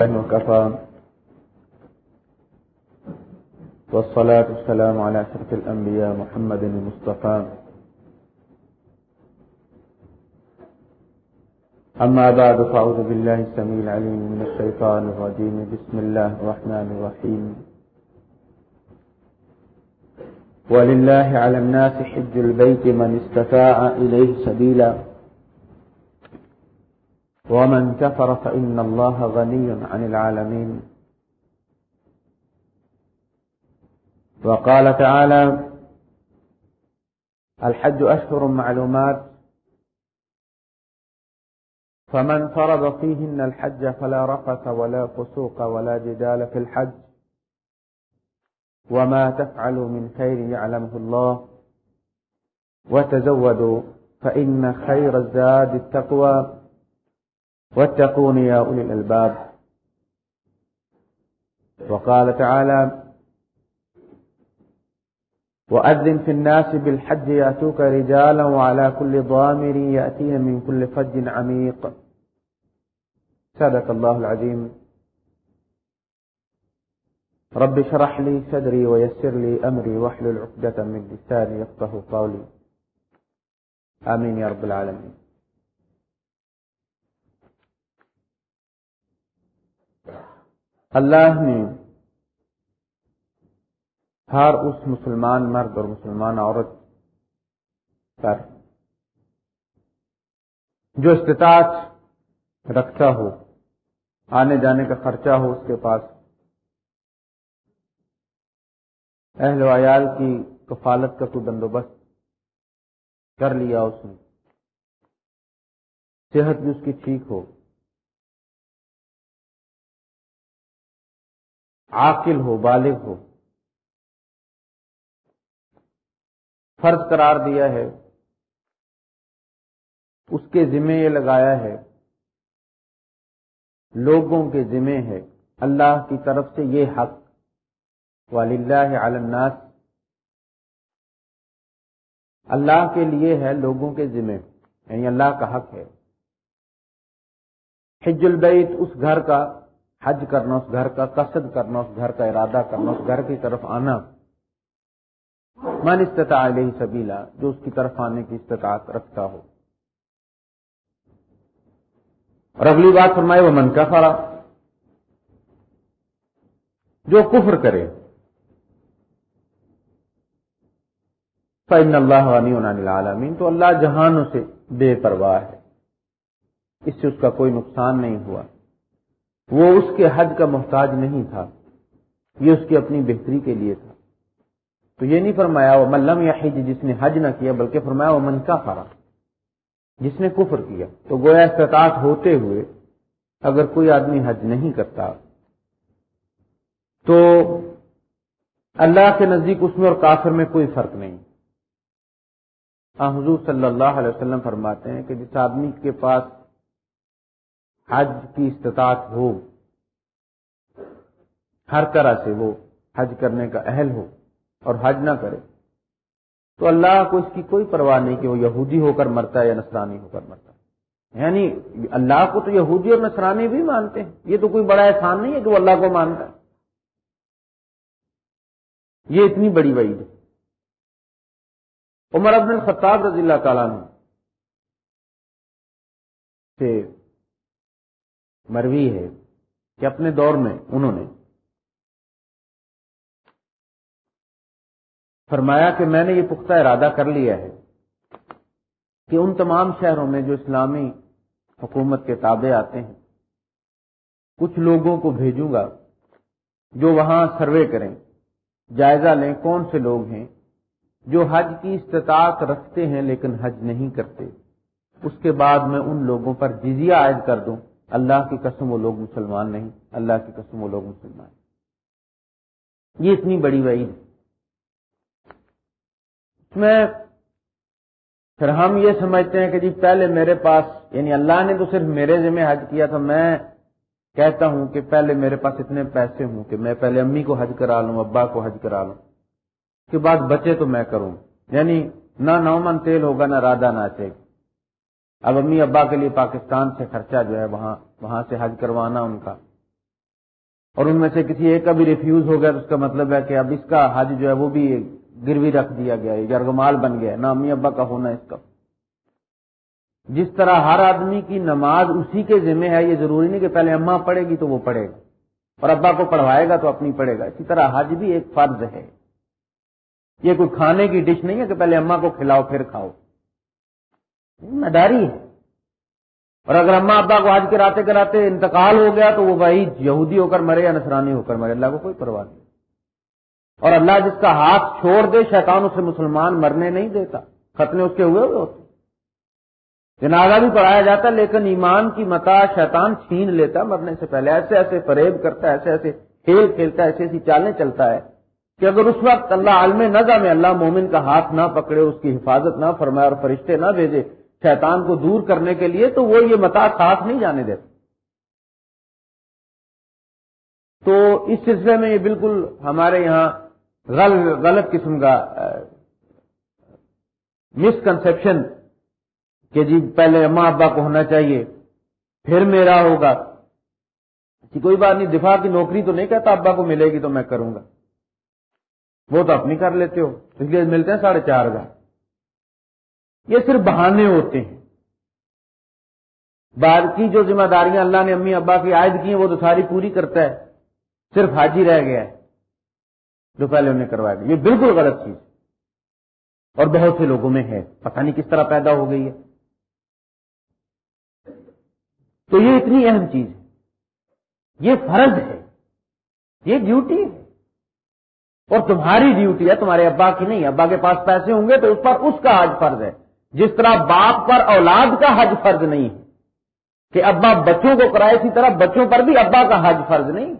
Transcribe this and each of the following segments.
وكفى والصلاة والسلام على أشرف الأنبياء محمد المصطفى. أما بعد، فأعوذ بالله السميع العليم من الشيطان الرجيم. بسم الله الرحمن الرحيم. ولله على الناس حج البيت من استفاع إليه سبيلا. ومن كفر فإن الله غني عن العالمين. وقال تعالى الحج أشهر معلومات. فمن فرض فيهن الحج فلا رفث ولا فسوق ولا جدال في الحج. وما تفعلوا من خير يعلمه الله. وتزودوا فإن خير الزاد التقوى. واتقون يا أولي الألباب. وقال تعالى وأذن في الناس بالحج يأتوك رجالا وعلى كل ضامر يأتين من كل فج عميق. صدق الله العظيم. رب شرح لي صدري ويسر لي أمري واحلل عقدة من لساني يفقه قولي. آمين يا رب العالمين. اللہ نے ہر اس مسلمان مرد اور مسلمان عورت پر جو استطاعت رکھتا ہو، آنے جانے کا خرچہ ہو، اس کے پاس اہل ویال کی کفالت کا کوئی بندوبست کر لیا اس نے۔ صحت بھی اس کی ٹھیک ہو۔ عاقل ہو، بالغ ہو۔ فرض قرار دیا ہے۔ اس کے ذمے یہ لگایا ہے۔ لوگوں کے ذمے ہے۔ اللہ کی طرف سے یہ حق۔ والی الناس۔ اللہ کے لیے ہے لوگوں کے ذمے۔ یعنی اللہ کا حق ہے۔ حج البیت اس گھر کا حج کرنا، اس گھر کا قصد کرنا، اس گھر کا ارادہ کرنا، اس گھر کی طرف آنا۔ من استطاع علیہ سبیلا، جو اس کی طرف آنے کی استطاعت رکھتا ہو۔ اور اگلی بات فرمائے وہ من کا فرا جو کفر کرے۔ فن اللہ عالمین تو اللہ جہانوں سے بے پرواہ ہے۔ اس سے اس کا کوئی نقصان نہیں ہوا۔ وہ اس کے حج کا محتاج نہیں تھا۔ یہ اس کی اپنی بہتری کے لیے تھا۔ تو یہ نہیں فرمایا وہ ملم یا حج جس نے حج نہ کیا، بلکہ فرمایا وہ من کا فرا جس نے کفر کیا۔ تو گویا استطاعت ہوتے ہوئے اگر کوئی آدمی حج نہیں کرتا، تو اللہ کے نزدیک اس میں اور کافر میں کوئی فرق نہیں۔ حضور صلی اللہ علیہ وسلم فرماتے ہیں کہ جس آدمی کے پاس حج کی استطاعت ہو۔ ہر طرح سے وہ حج کرنے کا اہل ہو اور حج نہ کرے۔ تو اللہ کو اس کی کوئی پرواہ نہیں کہ وہ یہودی ہو کر مرتا ہے یا نصرانی ہو کر مرتا ہے۔ یعنی اللہ کو تو یہودی اور نصرانی بھی مانتے ہیں۔ یہ تو کوئی بڑا احسان نہیں ہے کہ وہ اللہ کو مانتا ہے۔ یہ اتنی بڑی وعید ہے۔ عمر عبد الخطاب رضی اللہ تعالیٰ نے سے مروی ہے کہ اپنے دور میں انہوں نے فرمایا کہ میں نے یہ پختہ ارادہ کر لیا ہے کہ ان تمام شہروں میں جو اسلامی حکومت کے تابع آتے ہیں، کچھ لوگوں کو بھیجوں گا جو وہاں سروے کریں۔ جائزہ لیں کون سے لوگ ہیں جو حج کی استطاعت رکھتے ہیں لیکن حج نہیں کرتے؟ اس کے بعد میں ان لوگوں پر جزیہ عائد کر دوں۔ اللہ کی قسم وہ لوگ مسلمان نہیں، اللہ کی قسم وہ لوگ مسلمان۔ یہ اتنی بڑی وعید اس میں پھر ہم یہ سمجھتے ہیں کہ جی پہلے میرے پاس یعنی اللہ نے تو صرف میرے ذمہ حج کیا تھا، میں کہتا ہوں کہ پہلے میرے پاس اتنے پیسے ہوں کہ میں پہلے امی کو حج کرا لوں، ابا کو حج کرا لوں۔ اس کے بعد بچے تو میں کروں۔ یعنی نہ نو من تیل ہوگا، نہ رادا نہ گی اب امی ابا کے لیے پاکستان سے خرچہ جو ہے وہاں وہاں سے حج کروانا ان کا۔ اور ان میں سے کسی ایک کا بھی ریفیوز ہو گیا تو اس کا مطلب ہے کہ اب اس کا حج جو ہے وہ بھی گروی رکھ دیا گیا ہے جرگمال بن گیا ہے نا امی ابا کا ہونا اس کا۔ جس طرح ہر آدمی کی نماز اسی کے ذمہ ہے، یہ ضروری نہیں کہ پہلے اماں پڑھے گی تو وہ پڑھے گا۔ اور ابا کو پڑھوائے گا تو اپنی پڑھے گا۔ اسی طرح حج بھی ایک فرض ہے۔ یہ کوئی کھانے کی ڈش نہیں ہے کہ پہلے اماں کو کھلاؤ پھر کھاؤ۔ نڈاری ہے۔ اور اگر اما ابا کو حج کراتے کراتے انتقال ہو گیا تو وہ بھائی یہودی ہو کر مرے یا نسرانی ہو کر مرے، اللہ کو کوئی پرواہ نہیں۔ اور اللہ جس کا ہاتھ چھوڑ دے، شیطان اسے مسلمان مرنے نہیں دیتا، ختنے اس کے ہوئے ہوئے ہوتے۔ جنازہ بھی پڑھایا جاتا، لیکن ایمان کی متا شیطان چھین لیتا، مرنے سے پہلے۔ ایسے ایسے فریب کرتا ہے، ایسے ایسے کھیل کھیلتا ہے، ایسی ایسی چالیں چلتا ہے کہ اگر اس وقت اللہ عالم نظا میں اللہ مومن کا ہاتھ نہ پکڑے، اس کی حفاظت نہ فرمائے اور فرشتے نہ بھیجے شیطان کو دور کرنے کے لیے تو وہ یہ متا ساتھ نہیں جانے دیتے۔ تو اس سلسلے میں یہ بالکل ہمارے یہاں غلط قسم کا مسکنسپشن کہ جی پہلے اماں ابا کو ہونا چاہیے، پھر میرا ہوگا۔ کہ کوئی بات نہیں، دفاع کی نوکری تو نہیں کہتا ابا کو ملے گی تو میں کروں گا۔ وہ تو اپنی کر لیتے ہو، اس لیے ملتے ہیں ساڑھے چار ہزار۔ یہ صرف بہانے ہوتے ہیں۔ بعد کی جو ذمہ داریاں اللہ نے امی ابا کی عائد کی ہیں، وہ تو ساری پوری کرتا ہے۔ صرف حاجی رہ گیا ہے۔ جو پہلے انہیں کروایا گیا یہ بالکل غلط چیز اور بہت سے لوگوں میں ہے۔ پتہ نہیں کس طرح پیدا ہو گئی ہے۔ تو یہ اتنی اہم چیز ہے۔ یہ فرض ہے۔ یہ ڈیوٹی ہے۔ اور تمہاری ڈیوٹی ہے، تمہارے ابا کی نہیں۔ ابا کے پاس پیسے ہوں گے تو اس پر اس کا حج فرض ہے۔ جس طرح باپ پر اولاد کا حج فرض نہیں ہے، کہ ابا بچوں کو کرائے، اسی طرح بچوں پر بھی ابا کا حج فرض نہیں۔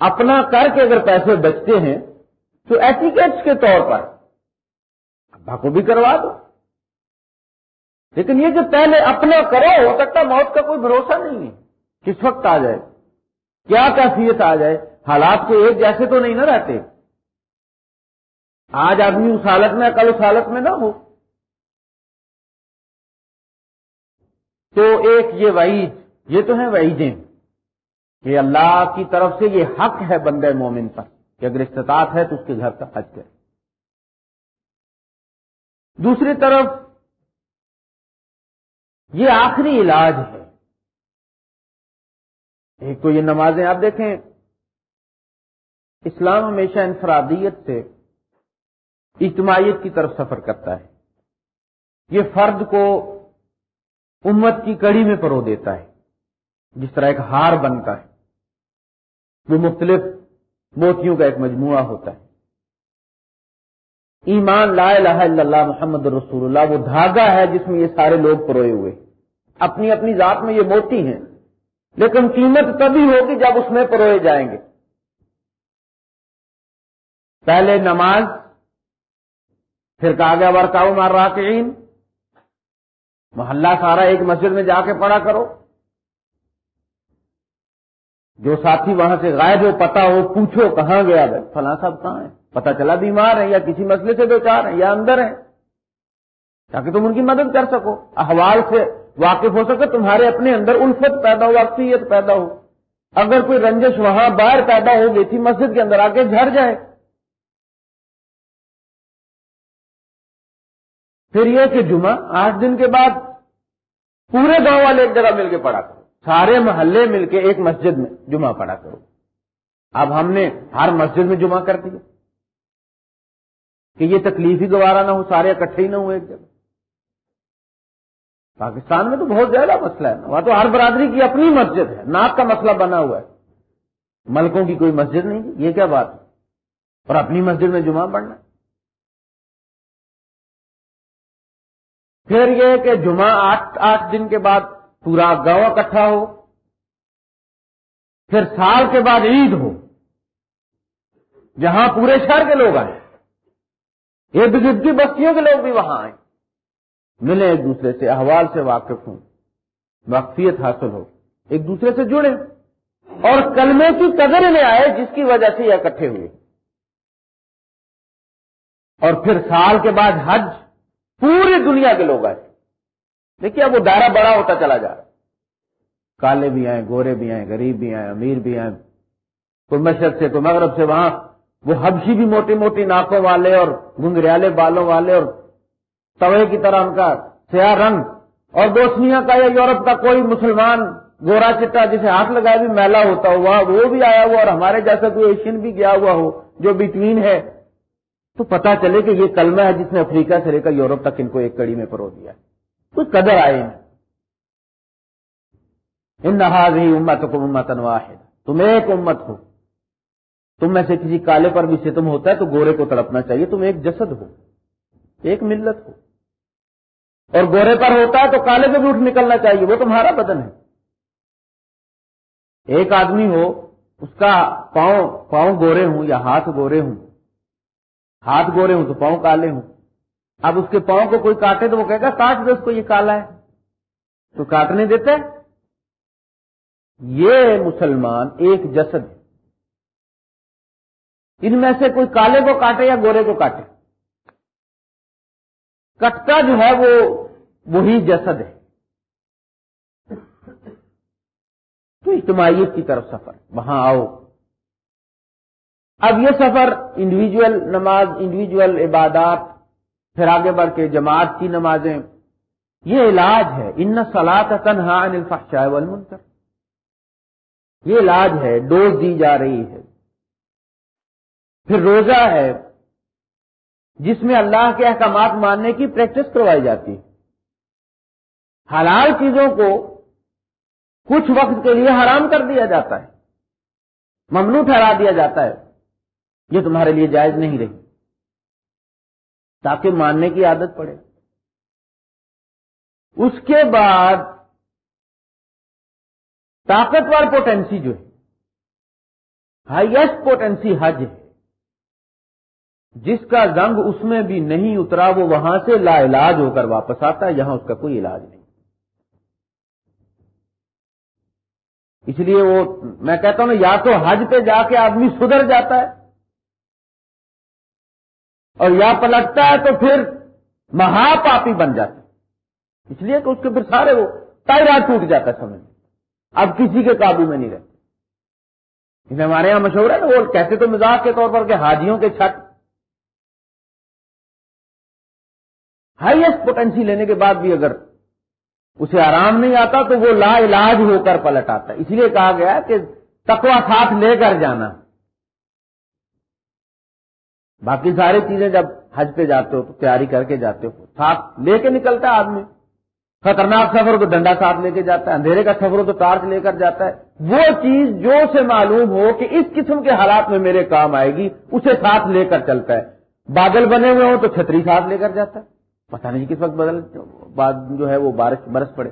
اپنا کر کے اگر پیسے بچتے ہیں، تو ایٹیکیٹس کے طور پر ابا کو بھی کروا دو۔ لیکن یہ کہ پہلے اپنا کرو، ہو سکتا موت کا کوئی بھروسہ نہیں ہے۔ کس وقت آ جائے؟ کیا کیفیت آ جائے؟ حالات کے ایک جیسے تو نہیں نہ رہتے۔ آج آدمی اس حالت میں، کل اس حالت میں نہ ہو۔ تو ایک یہ وعید، یہ تو ہے وعیدیں۔ کہ اللہ کی طرف سے یہ حق ہے بندے مومن پر کہ اگر استطاعت ہے تو اس کے گھر کا حج کرے۔ دوسری طرف یہ آخری علاج ہے۔ ایک تو یہ نمازیں، آپ دیکھیں، اسلام ہمیشہ انفرادیت سے اجتماعیت کی طرف سفر کرتا ہے۔ یہ فرد کو امت کی کڑی میں پرو دیتا ہے، جس طرح ایک ہار بنتا ہے۔ وہ مختلف موتیوں کا ایک مجموعہ ہوتا ہے۔ ایمان، لا الہ الا اللہ، محمد رسول اللہ، وہ دھاگا ہے جس میں یہ سارے لوگ پروئے ہوئے۔ اپنی اپنی ذات میں یہ موتی ہیں۔ لیکن قیمت تبھی ہوگی جب اس میں پروئے جائیں گے۔ پہلے نماز، پھر کہا گیا ورکاؤ مار راکعین محلہ سارا ایک مسجد میں جا کے پڑھا کرو۔ جو ساتھی وہاں سے غائب ہو، پتا ہو، پوچھو کہاں گیا بھائی فلاں صاحب کہاں ہے پتا چلا بیمار ہے یا کسی مسئلے سے دو چار ہیں یا اندر ہیں؟ تاکہ تم ان کی مدد کر سکو۔ احوال سے واقف ہو سکے تمہارے اپنے اندر الفت پیدا ہو اکثیت پیدا ہو۔ اگر کوئی رنجش وہاں باہر پیدا ہو گئی تھی، مسجد کے اندر آ کے جھڑ جائے۔ پھر یہ کہ جمعہ، آٹھ دن کے بعد پورے گاؤں والے ایک جگہ مل کے پڑھا کرو۔ سارے محلے مل کے ایک مسجد میں جمعہ پڑھا کرو۔ اب ہم نے ہر مسجد میں جمعہ کر دیا۔ کہ یہ تکلیف ہی گوارا نہ ہو، سارے اکٹھے ہی نہ ہو ایک جگہ۔ پاکستان میں تو بہت زیادہ مسئلہ ہے وہاں تو ہر برادری کی اپنی مسجد ہے۔ ناک کا مسئلہ بنا ہوا ہے۔ ملکوں کی کوئی مسجد نہیں یہ کیا بات ہے؟ اور اپنی مسجد میں جمعہ پڑھنا۔ پھر یہ کہ جمعہ آٹھ آٹھ دن کے بعد پورا گاؤں اکٹھا ہو، پھر سال کے بعد عید ہو، جہاں پورے شہر کے لوگ آئے ارد گرد کی بستیوں کے لوگ بھی وہاں آئے ملیں ایک دوسرے سے، احوال سے واقف ہوں واقفیت حاصل ہو، ایک دوسرے سے جڑے اور کلمے کی قدر میں آئے جس کی وجہ سے یہ اکٹھے ہوئے۔ اور پھر سال کے بعد حج پوری دنیا کے لوگ آئے۔ دیکھیے اب وہ دائرہ بڑا ہوتا چلا جا رہا کالے بھی آئے، گورے بھی آئے، غریب بھی آئے، امیر بھی آئے۔ کوئی مشرق سے کوئی مغرب سے وہاں وہ حبشی بھی موٹی موٹی ناکوں والے اور گنگریالے بالوں والے اور توے کی طرح ان کا سیاہ رنگ۔ اور دوسنیا کا یا یورپ کا کوئی مسلمان گورا چٹا جسے ہاتھ لگائے بھی میلا ہوتا ہوا، وہ بھی آیا ہوا اور ہمارے جیسا کوئی ایشین بھی گیا ہوا ہو جو بٹوین ہے۔ تو پتا چلے کہ یہ کلمہ ہے جس نے افریقہ سے لے کر یورپ تک ان کو ایک کڑی میں پرو دیا کوئی قدر آئے ان نہاد ہی امت کو امت واحد۔ تم ایک امت ہو۔ تم میں سے کسی کالے پر بھی ستم ہوتا ہے تو گورے کو تڑپنا چاہیے۔ تم ایک جسد ہو۔ ایک ملت ہو۔ اور گورے پر ہوتا ہے تو کالے سے بھی اٹھ نکلنا چاہیے۔ وہ تمہارا بدن ہے۔ ایک آدمی ہو، اس کا پاؤں پاؤں گورے ہوں یا ہاتھ گورے ہوں ہاتھ گورے ہوں تو پاؤں کالے ہوں۔ اب اس کے پاؤں کو کوئی کاٹے تو وہ کہے گا کاٹ دے اس کو یہ کالا ہے۔ تو کاٹنے دیتے یہ مسلمان ایک جسد ہے۔ ان میں سے کوئی کالے کو کاٹے یا گورے کو کاٹے۔ کٹتا جو ہے وہ وہی جسد ہے۔ تو اجتماعیت کی طرف سفر۔ وہاں آؤ۔ اب یہ سفر انڈیویجل نماز انڈیویجل عبادات، پھر آگے بڑھ کے جماعت کی نمازیں، یہ علاج ہے۔ ان سلاد تنہا الفحشاء والمنکر۔ یہ علاج ہے، ڈوز دی جا رہی ہے۔ پھر روزہ ہے، جس میں اللہ کے احکامات ماننے کی پریکٹس کروائی جاتی ہے۔ حلال چیزوں کو کچھ وقت کے لیے حرام کر دیا جاتا ہے۔ ممنوع ٹھہرا دیا جاتا ہے۔ یہ تمہارے لیے جائز نہیں رہی۔ تاکہ ماننے کی عادت پڑے۔ اس کے بعد طاقتور پوٹینسی جو ہے ہائیسٹ پوٹینسی حج ہے۔ جس کا زنگ اس میں بھی نہیں اترا، وہ وہاں سے لا علاج ہو کر واپس آتا ہے یہاں اس کا کوئی علاج نہیں۔ اس لیے وہ، میں کہتا ہوں یا تو حج پہ جا کے آدمی سدھر جاتا ہے اور یا پلٹتا ہے تو پھر مہا پاپی بن جاتا ہے۔ اس لیے کہ اس کے پھر سارے وہ تائرا ٹوٹ جاتا ہے سمجھ۔ اب کسی کے قابو میں نہیں رہتے۔ ہمارے یہاں مشہور ہے نا وہ کہتے تو مزاق کے طور پر کہ حاجیوں کے چھت ہائیسٹ پوٹینسی لینے کے بعد بھی اگر اسے آرام نہیں آتا تو وہ لا علاج ہو کر پلٹ آتا ہے۔ اس لیے کہا گیا کہ تکوا ساتھ لے کر جانا۔ باقی ساری چیزیں جب حج پہ جاتے ہو تو تیاری کر کے جاتے ہو، ساتھ لے کے نکلتا ہے آدمی۔ خطرناک سفر تو ڈنڈا ساتھ لے کے جاتا ہے، اندھیرے کا سفر ہو تو ٹارچ لے کر جاتا ہے۔ وہ چیز جو سے معلوم ہو کہ اس قسم کے حالات میں میرے کام آئے گی، اسے ساتھ لے کر چلتا ہے۔ بادل بنے ہوئے ہوں تو چھتری ساتھ لے کر جاتا ہے۔ پتہ نہیں کس وقت بدل بعد جو ہے وہ بارش، برس پڑے۔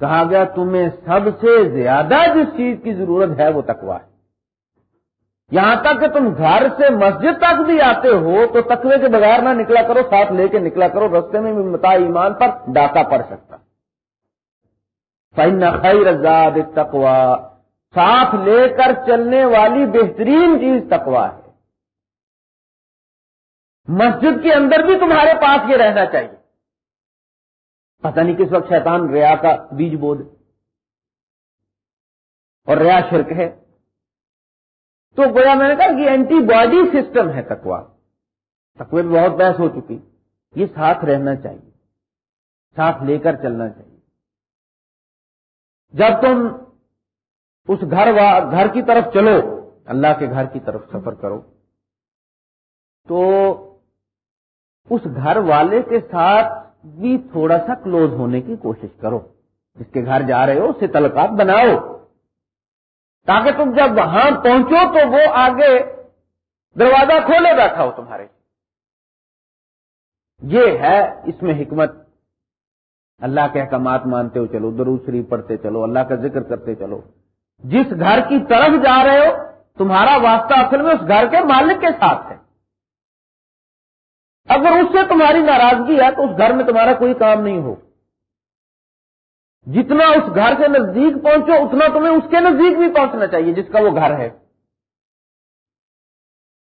کہا گیا، تمہیں سب سے زیادہ جس چیز کی ضرورت ہے وہ تکوا ہے۔ یہاں تک کہ تم گھر سے مسجد تک بھی آتے ہو تو تکوے کے بغیر نہ نکلا کرو، ساتھ لے کے نکلا کرو، رستے میں بھی متا ایمان پر ڈاکہ پڑ سکتا۔ فائن خیر رزاد تکوا ساتھ لے کر چلنے والی بہترین چیز تکوا ہے۔ مسجد کے اندر بھی تمہارے پاس یہ رہنا چاہیے۔ پتہ نہیں کس وقت شیطان ریا کا بیج بو دے اور ریا شرک ہے۔ تو گویا میں نے کہا کہ اینٹی باڈی سسٹم ہے تکوا تکوے میں بہت بحث ہو چکی۔ یہ ساتھ رہنا چاہیے۔ ساتھ لے کر چلنا چاہیے۔ جب تم اس گھر گھر کی طرف چلو، اللہ کے گھر کی طرف سفر کرو، تو اس گھر والے کے ساتھ بھی تھوڑا سا کلوز ہونے کی کوشش کرو۔ جس کے گھر جا رہے ہو اسے تلقات بناؤ۔ تاکہ تم جب وہاں پہنچو تو وہ آگے دروازہ کھولے بیٹھا ہو تمہارے یہ ہے اس میں حکمت۔ اللہ کے احکامات مانتے ہو، چلو درو شریف پڑھتے چلو، اللہ کا ذکر کرتے چلو۔ جس گھر کی طرف جا رہے ہو، تمہارا واسطہ اصل میں اس گھر کے مالک کے ساتھ ہے۔ اگر اس سے تمہاری ناراضگی ہے تو اس گھر میں تمہارا کوئی کام نہیں ہو۔ جتنا اس گھر کے نزدیک پہنچو، اتنا تمہیں اس کے نزدیک بھی پہنچنا چاہیے، جس کا وہ گھر ہے۔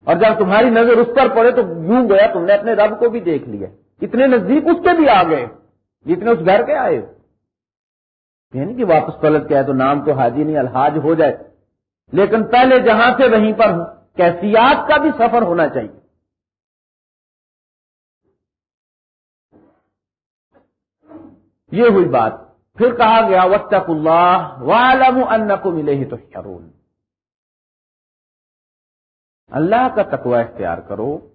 اور جب تمہاری نظر اس پر پڑے تو یوں گیا تم نے اپنے رب کو بھی دیکھ لیا۔ اتنے نزدیک اس کے بھی آ گئے، جتنے اس گھر کے آئے۔ یعنی کہ واپس پلٹ کے ہے تو نام تو حاجی نہیں، الحاج ہو جائے۔ لیکن پہلے جہاں سے وہیں پر ہوں، کیفیات کا بھی سفر ہونا چاہیے۔ یہ ہوئی بات۔ پھر کہا گیا وطق اللہ والم ان کو ملے ہی تو اللہ کا تقوی اختیار کرو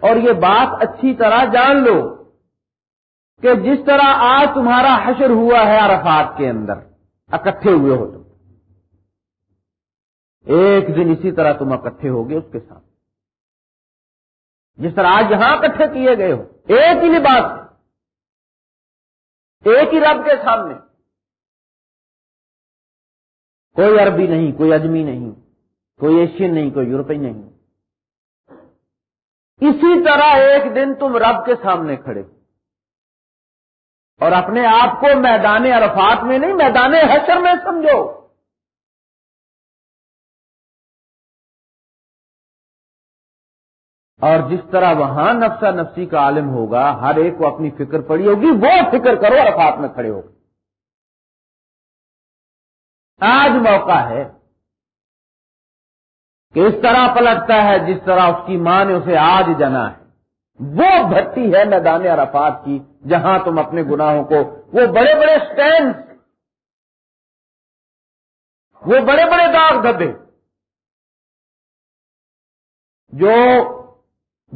اور یہ بات اچھی طرح جان لو کہ جس طرح آج تمہارا حشر ہوا ہے عرفات کے اندر، اکٹھے ہوئے ہو تم۔ ایک دن اسی طرح تم اکٹھے ہوگے اس کے ساتھ۔ جس طرح آج یہاں اکٹھے کیے گئے ہو، ایک ہی لباس ایک ہی رب کے سامنے۔ کوئی عربی نہیں، کوئی اجمی نہیں، کوئی ایشین نہیں، کوئی یورپی نہیں۔ اسی طرح ایک دن تم رب کے سامنے کھڑے۔ اور اپنے آپ کو میدان عرفات میں نہیں، میدان حشر میں سمجھو۔ اور جس طرح وہاں نفسا نفسی کا عالم ہوگا، ہر ایک کو اپنی فکر پڑی ہوگی، وہ فکر کرو عرفات میں کھڑے ہو۔ آج موقع ہے کہ اس طرح پلٹتا ہے جس طرح اس کی ماں نے اسے آج جنا ہے۔ وہ بھٹی ہے میدان عرفات کی، جہاں تم اپنے گناہوں کو، وہ بڑے بڑے سٹینڈ وہ بڑے بڑے داغ دبے جو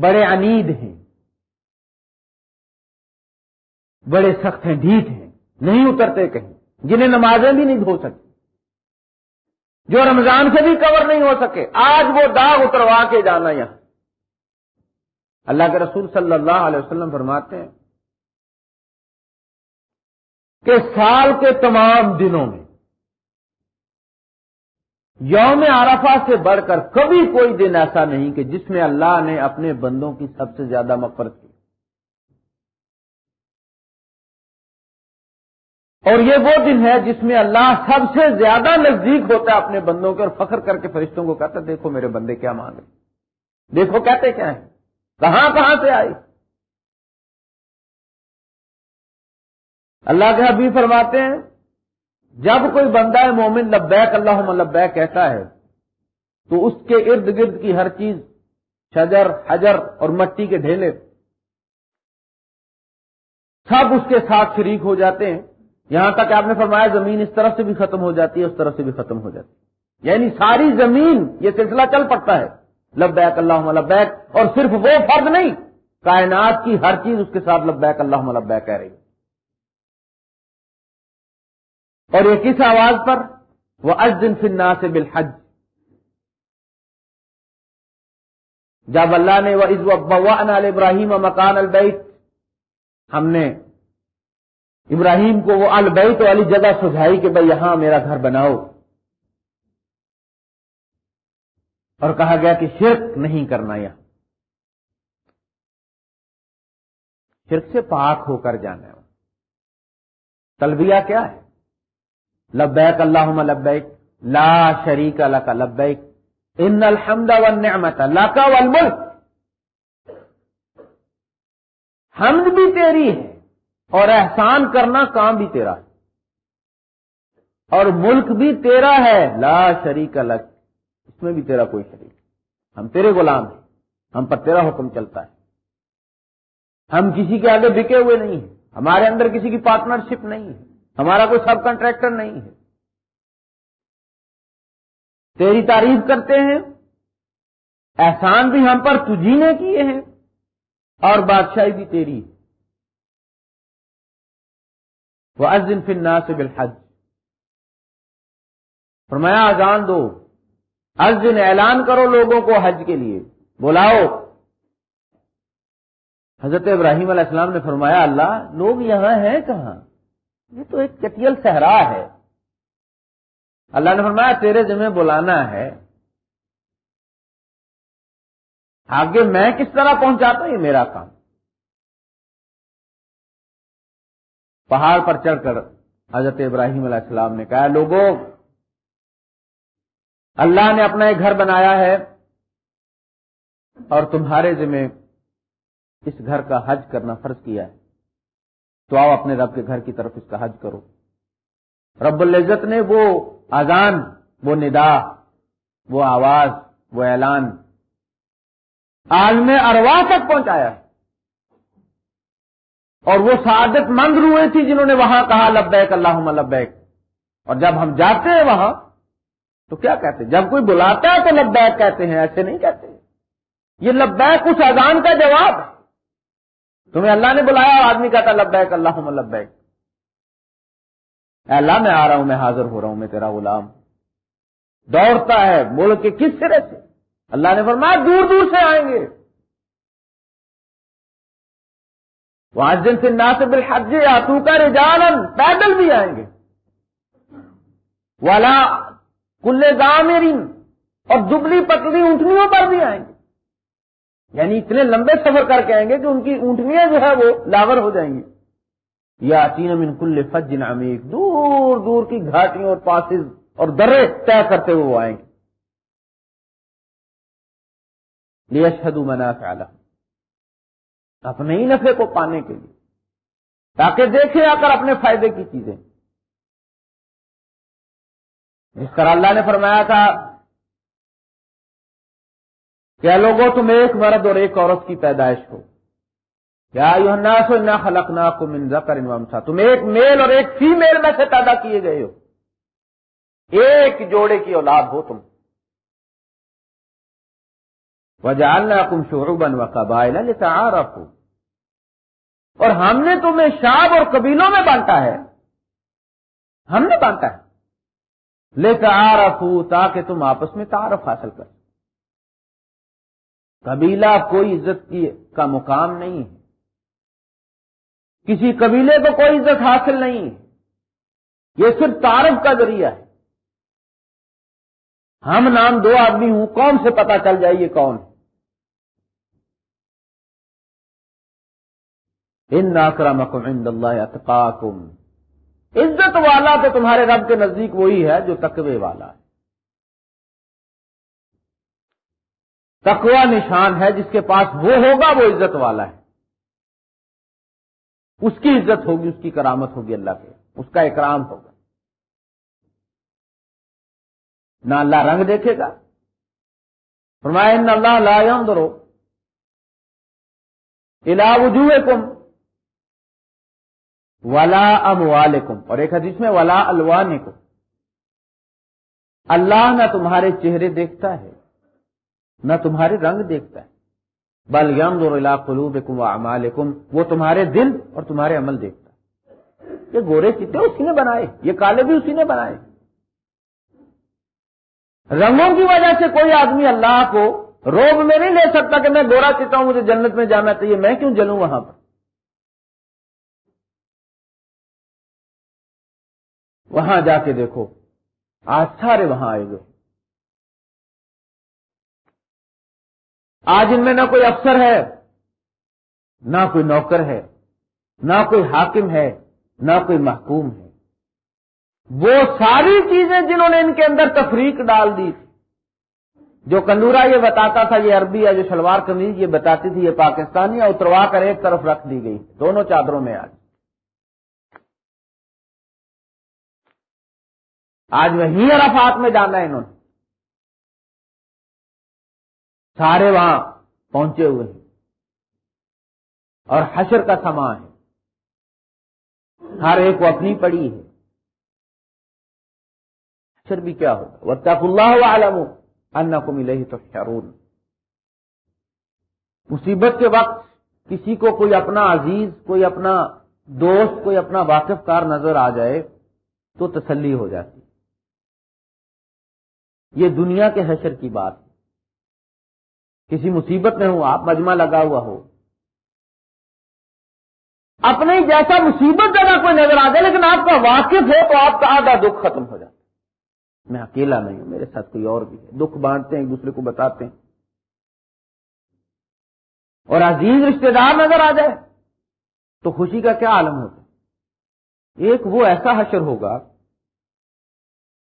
بڑے انید ہیں۔ بڑے سخت ہیں، ڈھیٹ ہیں۔ نہیں اترتے کہیں۔ جنہیں نمازیں بھی نہیں دھو سکتی جو رمضان سے بھی کور نہیں ہو سکے۔ آج وہ داغ اتروا کے جانا یہاں۔ اللہ کے رسول صلی اللہ علیہ وسلم فرماتے ہیں کہ سال کے تمام دنوں میں یوم عرفہ سے بڑھ کر کبھی کوئی دن ایسا نہیں کہ جس میں اللہ نے اپنے بندوں کی سب سے زیادہ مفرت کی۔ اور یہ وہ دن ہے جس میں اللہ سب سے زیادہ نزدیک ہوتا ہے اپنے بندوں کے اور فخر کر کے فرشتوں کو کہتا ہے، دیکھو میرے بندے کیا مانگے دیکھو کہتے کیا ہیں۔ کہاں کہاں سے آئی اللہ کے حبیب فرماتے ہیں جب کوئی بندہ مومن، لبیک اللہ لبیک کہتا ہے، تو اس کے ارد گرد کی ہر چیز شجر، حجر اور مٹی کے ڈھیلے سب اس کے ساتھ شریک ہو جاتے ہیں۔ یہاں تک آپ نے فرمایا زمین اس طرف سے بھی ختم ہو جاتی ہے، اس طرف سے بھی ختم ہو جاتی ہے۔ یعنی ساری زمین، یہ سلسلہ چل پڑتا ہے۔ لبیک اللہ لبیک اور صرف وہ فرد نہیں، کائنات کی ہر چیز اس کے ساتھ لبیک اللہ لبیک کہہ رہی ہے۔ اور یہ کس آواز پر وہ دن فننا سے بالحج۔ جب اللہ نے وہ عز ابراہیم مکان البیت ہم نے ابراہیم کو وہ البیت والی جگہ سجائی کہ بھائی یہاں میرا گھر بناؤ۔ اور کہا گیا کہ شرک نہیں کرنا یہاں۔ شرک سے پاک ہو کر جانا ہے۔ تلبیہ کیا ہے؟ لبیک اللہ لبیک، لا شریک اللہ کا لبیک۔ ان الحمد والنعمت اللہ کا والملک۔ حمد بھی تیری ہے اور احسان کرنا کام بھی تیرا ہے۔ اور ملک بھی تیرا ہے، لا شریک الگ اس میں بھی تیرا کوئی شریک ہم تیرے غلام ہیں، ہم پر تیرا حکم چلتا ہے۔ ہم کسی کے آگے بکے ہوئے نہیں ہیں، ہمارے اندر کسی کی پارٹنرشپ نہیں ہے۔ ہمارا کوئی سب کنٹریکٹر نہیں ہے۔ تیری تعریف کرتے ہیں۔ احسان بھی ہم پر تجھی نے کیے ہیں۔ اور بادشاہی بھی تیری وہ ازن فن سے بالحج۔ فرمایا آزان دو۔ ازن اعلان کرو لوگوں کو حج کے لیے۔ بلاؤ۔ حضرت ابراہیم علیہ السلام نے فرمایا، اللہ، لوگ یہاں ہیں کہاں؟ یہ تو ایک چٹیل صحرا ہے۔ اللہ نے فرمایا، تیرے ذمہ بلانا ہے۔ آگے میں کس طرح پہنچاتا ہوں؟ یہ میرا کام۔ پہاڑ پر چڑھ کر حضرت ابراہیم علیہ السلام نے کہا لوگوں اللہ نے اپنا ایک گھر بنایا ہے اور تمہارے ذمہ اس گھر کا حج کرنا فرض کیا ہے۔ تو آؤ اپنے رب کے گھر کی طرف اس کا حج کرو۔ رب العزت نے وہ اذان، وہ ندا، وہ آواز، وہ اعلان عالم اروا تک پہنچایا۔ ہے اور وہ سعادت مند روئے تھی جنہوں نے وہاں کہا، لبیک اللہ لبیک۔ اور جب ہم جاتے ہیں وہاں، تو کیا کہتے ہیں؟ جب کوئی بلاتا ہے تو لبیک کہتے ہیں، ایسے نہیں کہتے۔ یہ لبیک اس اذان کا جواب ہے۔ تمہیں اللہ نے بلایا آدمی کہتا لبیک اللہ لبیک۔ اے اللہ، میں آ رہا ہوں، میں حاضر ہو رہا ہوں، میں تیرا غلام۔ دوڑتا ہے ملک کے کس سرے سے؟ اللہ نے فرمایا، دور دور سے آئیں گے۔ وہاں دن سے ناصب الحج آتو کا رجالن پیدل بھی آئیں گے۔ والا کلے گامرین اور دبلی پتلی اونٹنیوں پر بھی آئیں گے۔ یعنی اتنے لمبے سفر کر کے آئیں گے کہ ان کی اونٹنیاں جو ہے وہ لاور ہو جائیں گی۔ یا چین من کل فج عمیق، دور دور کی گھاٹیوں اور پاسز اور درے طے کرتے ہوئے وہ آئیں گے۔ لیا شدو منا اپنے ہی نفے کو پانے کے لیے، تاکہ دیکھیں آ کر اپنے فائدے کی چیزیں۔ جس طرح اللہ نے فرمایا تھا کیا لوگوں تم ایک مرد اور ایک عورت کی پیدائش ہو۔ کیا نہ خلق نہ کو منزا کر تم ایک میل اور ایک فیمیل میں سے پیدا کیے گئے ہو۔ ایک جوڑے کی اولاد ہو تم۔ وجالنا کم شور بن و قبائل اور ہم نے تمہیں شاب اور قبیلوں میں بانٹا ہے۔ ہم نے بانٹا ہے۔ لے رکھو تاکہ تم آپس میں تعارف حاصل کر قبیلہ کوئی عزت کی کا مقام نہیں ہے۔ کسی قبیلے کو کوئی عزت حاصل نہیں ہے۔ یہ صرف تعارف کا ذریعہ ہے۔ ہم نام دو آدمی ہوں، کون سے پتا چل جائے یہ کون ان ناکرم عند اللہ اتقاکم۔ عزت والا تو تمہارے رب کے نزدیک وہی ہے جو تقوی والا ہے۔ تقوا نشان ہے، جس کے پاس وہ ہوگا، وہ عزت والا ہے۔ اس کی عزت ہوگی، اس کی کرامت ہوگی اللہ کے۔ اس کا اکرام ہوگا۔ نہ اللہ رنگ دیکھے گا۔ فرمایا، ان اللہ لا ينظر الى وجوهكم ولا اموالكم اور ایک حدیث میں، ولا الوانکم اللہ نہ تمہارے چہرے دیکھتا ہے۔ نہ تمہارے رنگ دیکھتا ہے۔ بل یم دور قلوبکم وہ تمہارے دل اور تمہارے عمل دیکھتا ہے۔ یہ گورے چیتے اسی نے بنائے، یہ کالے بھی اسی نے بنائے۔ رنگوں کی وجہ سے کوئی آدمی اللہ کو روب میں نہیں لے سکتا کہ میں گورا چیتا ہوں، مجھے جنت میں جانا چاہیے، میں کیوں جلوں وہاں پر؟ وہاں جا کے دیکھو، آج سارے وہاں آئے گئے آج ان میں نہ کوئی افسر ہے، نہ کوئی نوکر ہے، نہ کوئی حاکم ہے، نہ کوئی محکوم ہے۔ وہ ساری چیزیں جنہوں نے ان کے اندر تفریق ڈال دی تھی۔ جو کندورا یہ بتاتا تھا، یہ عربی یا جو شلوار قمیض یہ بتاتی تھی، یہ پاکستانی یا اتروا کر ایک طرف رکھ دی گئی۔ دونوں چادروں میں آج۔ آج وہی عرفات میں جانا ہے انہوں نے۔ سارے وہاں پہنچے ہوئے ہیں۔ اور حشر کا سما ہے۔ ہر ایک کو اپنی پڑی ہے۔ حشر بھی کیا ہوگا؟ وہ تف اللہ عالم ان کو ملے ہی تو شرون مصیبت کے وقت کسی کو کوئی اپنا عزیز، کوئی اپنا دوست، کوئی اپنا واقف کار نظر آ جائے تو تسلی ہو جاتی۔ یہ دنیا کے حشر کی بات ہے۔ کسی مصیبت میں ہو، آپ مجمع لگا ہوا ہو۔ اپنے جیسا مصیبت جگہ کوئی نظر آ جائے، لیکن آپ کا واقف ہو تو آپ کا آدھا دکھ ختم ہو جاتا میں اکیلا نہیں ہوں، میرے ساتھ کوئی اور بھی ہے۔ دکھ بانٹتے ہیں، ایک دوسرے کو بتاتے ہیں۔ اور عزیز رشتے دار نظر آ جائے، تو خوشی کا کیا عالم ہوتا ایک وہ ایسا حشر ہوگا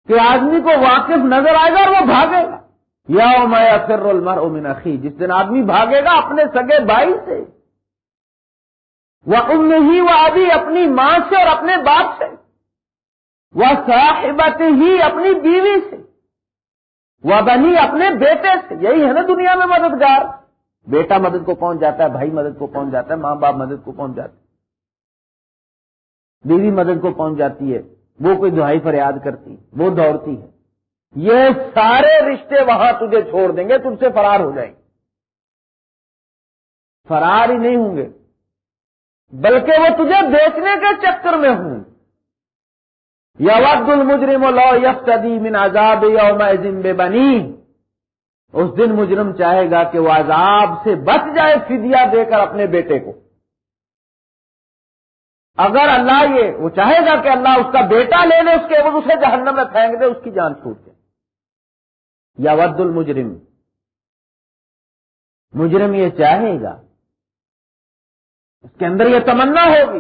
کہ آدمی کو واقف نظر آئے گا اور وہ بھاگے گا۔ یا میں فر المر او منخی جس دن آدمی بھاگے گا اپنے سگے بھائی سے۔ وہ ام ہی وہ اپنی ماں سے اور اپنے باپ سے۔ وہ صاحبت ہی اپنی بیوی سے۔ وہ بنی اپنے بیٹے سے۔ یہی ہے نا دنیا میں مددگار۔ بیٹا مدد کو پہنچ جاتا ہے، بھائی مدد کو پہنچ جاتا ہے، ماں باپ مدد کو پہنچ جاتے بیوی مدد کو پہنچ جاتی ہے، وہ کوئی دہائی فریاد کرتی، وہ دوڑتی ہے۔ یہ سارے رشتے وہاں تجھے چھوڑ دیں گے، تم سے فرار ہو جائیں گے۔ فرار ہی نہیں ہوں گے، بلکہ وہ تجھے بیچنے کے چکر میں ہوں۔ یا وقت المجرم لو یفتدی من عذاب یوم بے بنی اس دن مجرم چاہے گا کہ وہ عذاب سے بچ جائے فدیا دے کر اپنے بیٹے کو۔ اگر اللہ یہ، وہ چاہے گا کہ اللہ اس کا بیٹا لے لے، اس کے وہ اسے جہنم میں پھینک دے، اس کی جان چھوٹ یا ود المجرم؟ مجرم یہ چاہے گا۔ اس کے اندر یہ تمنا ہوگی۔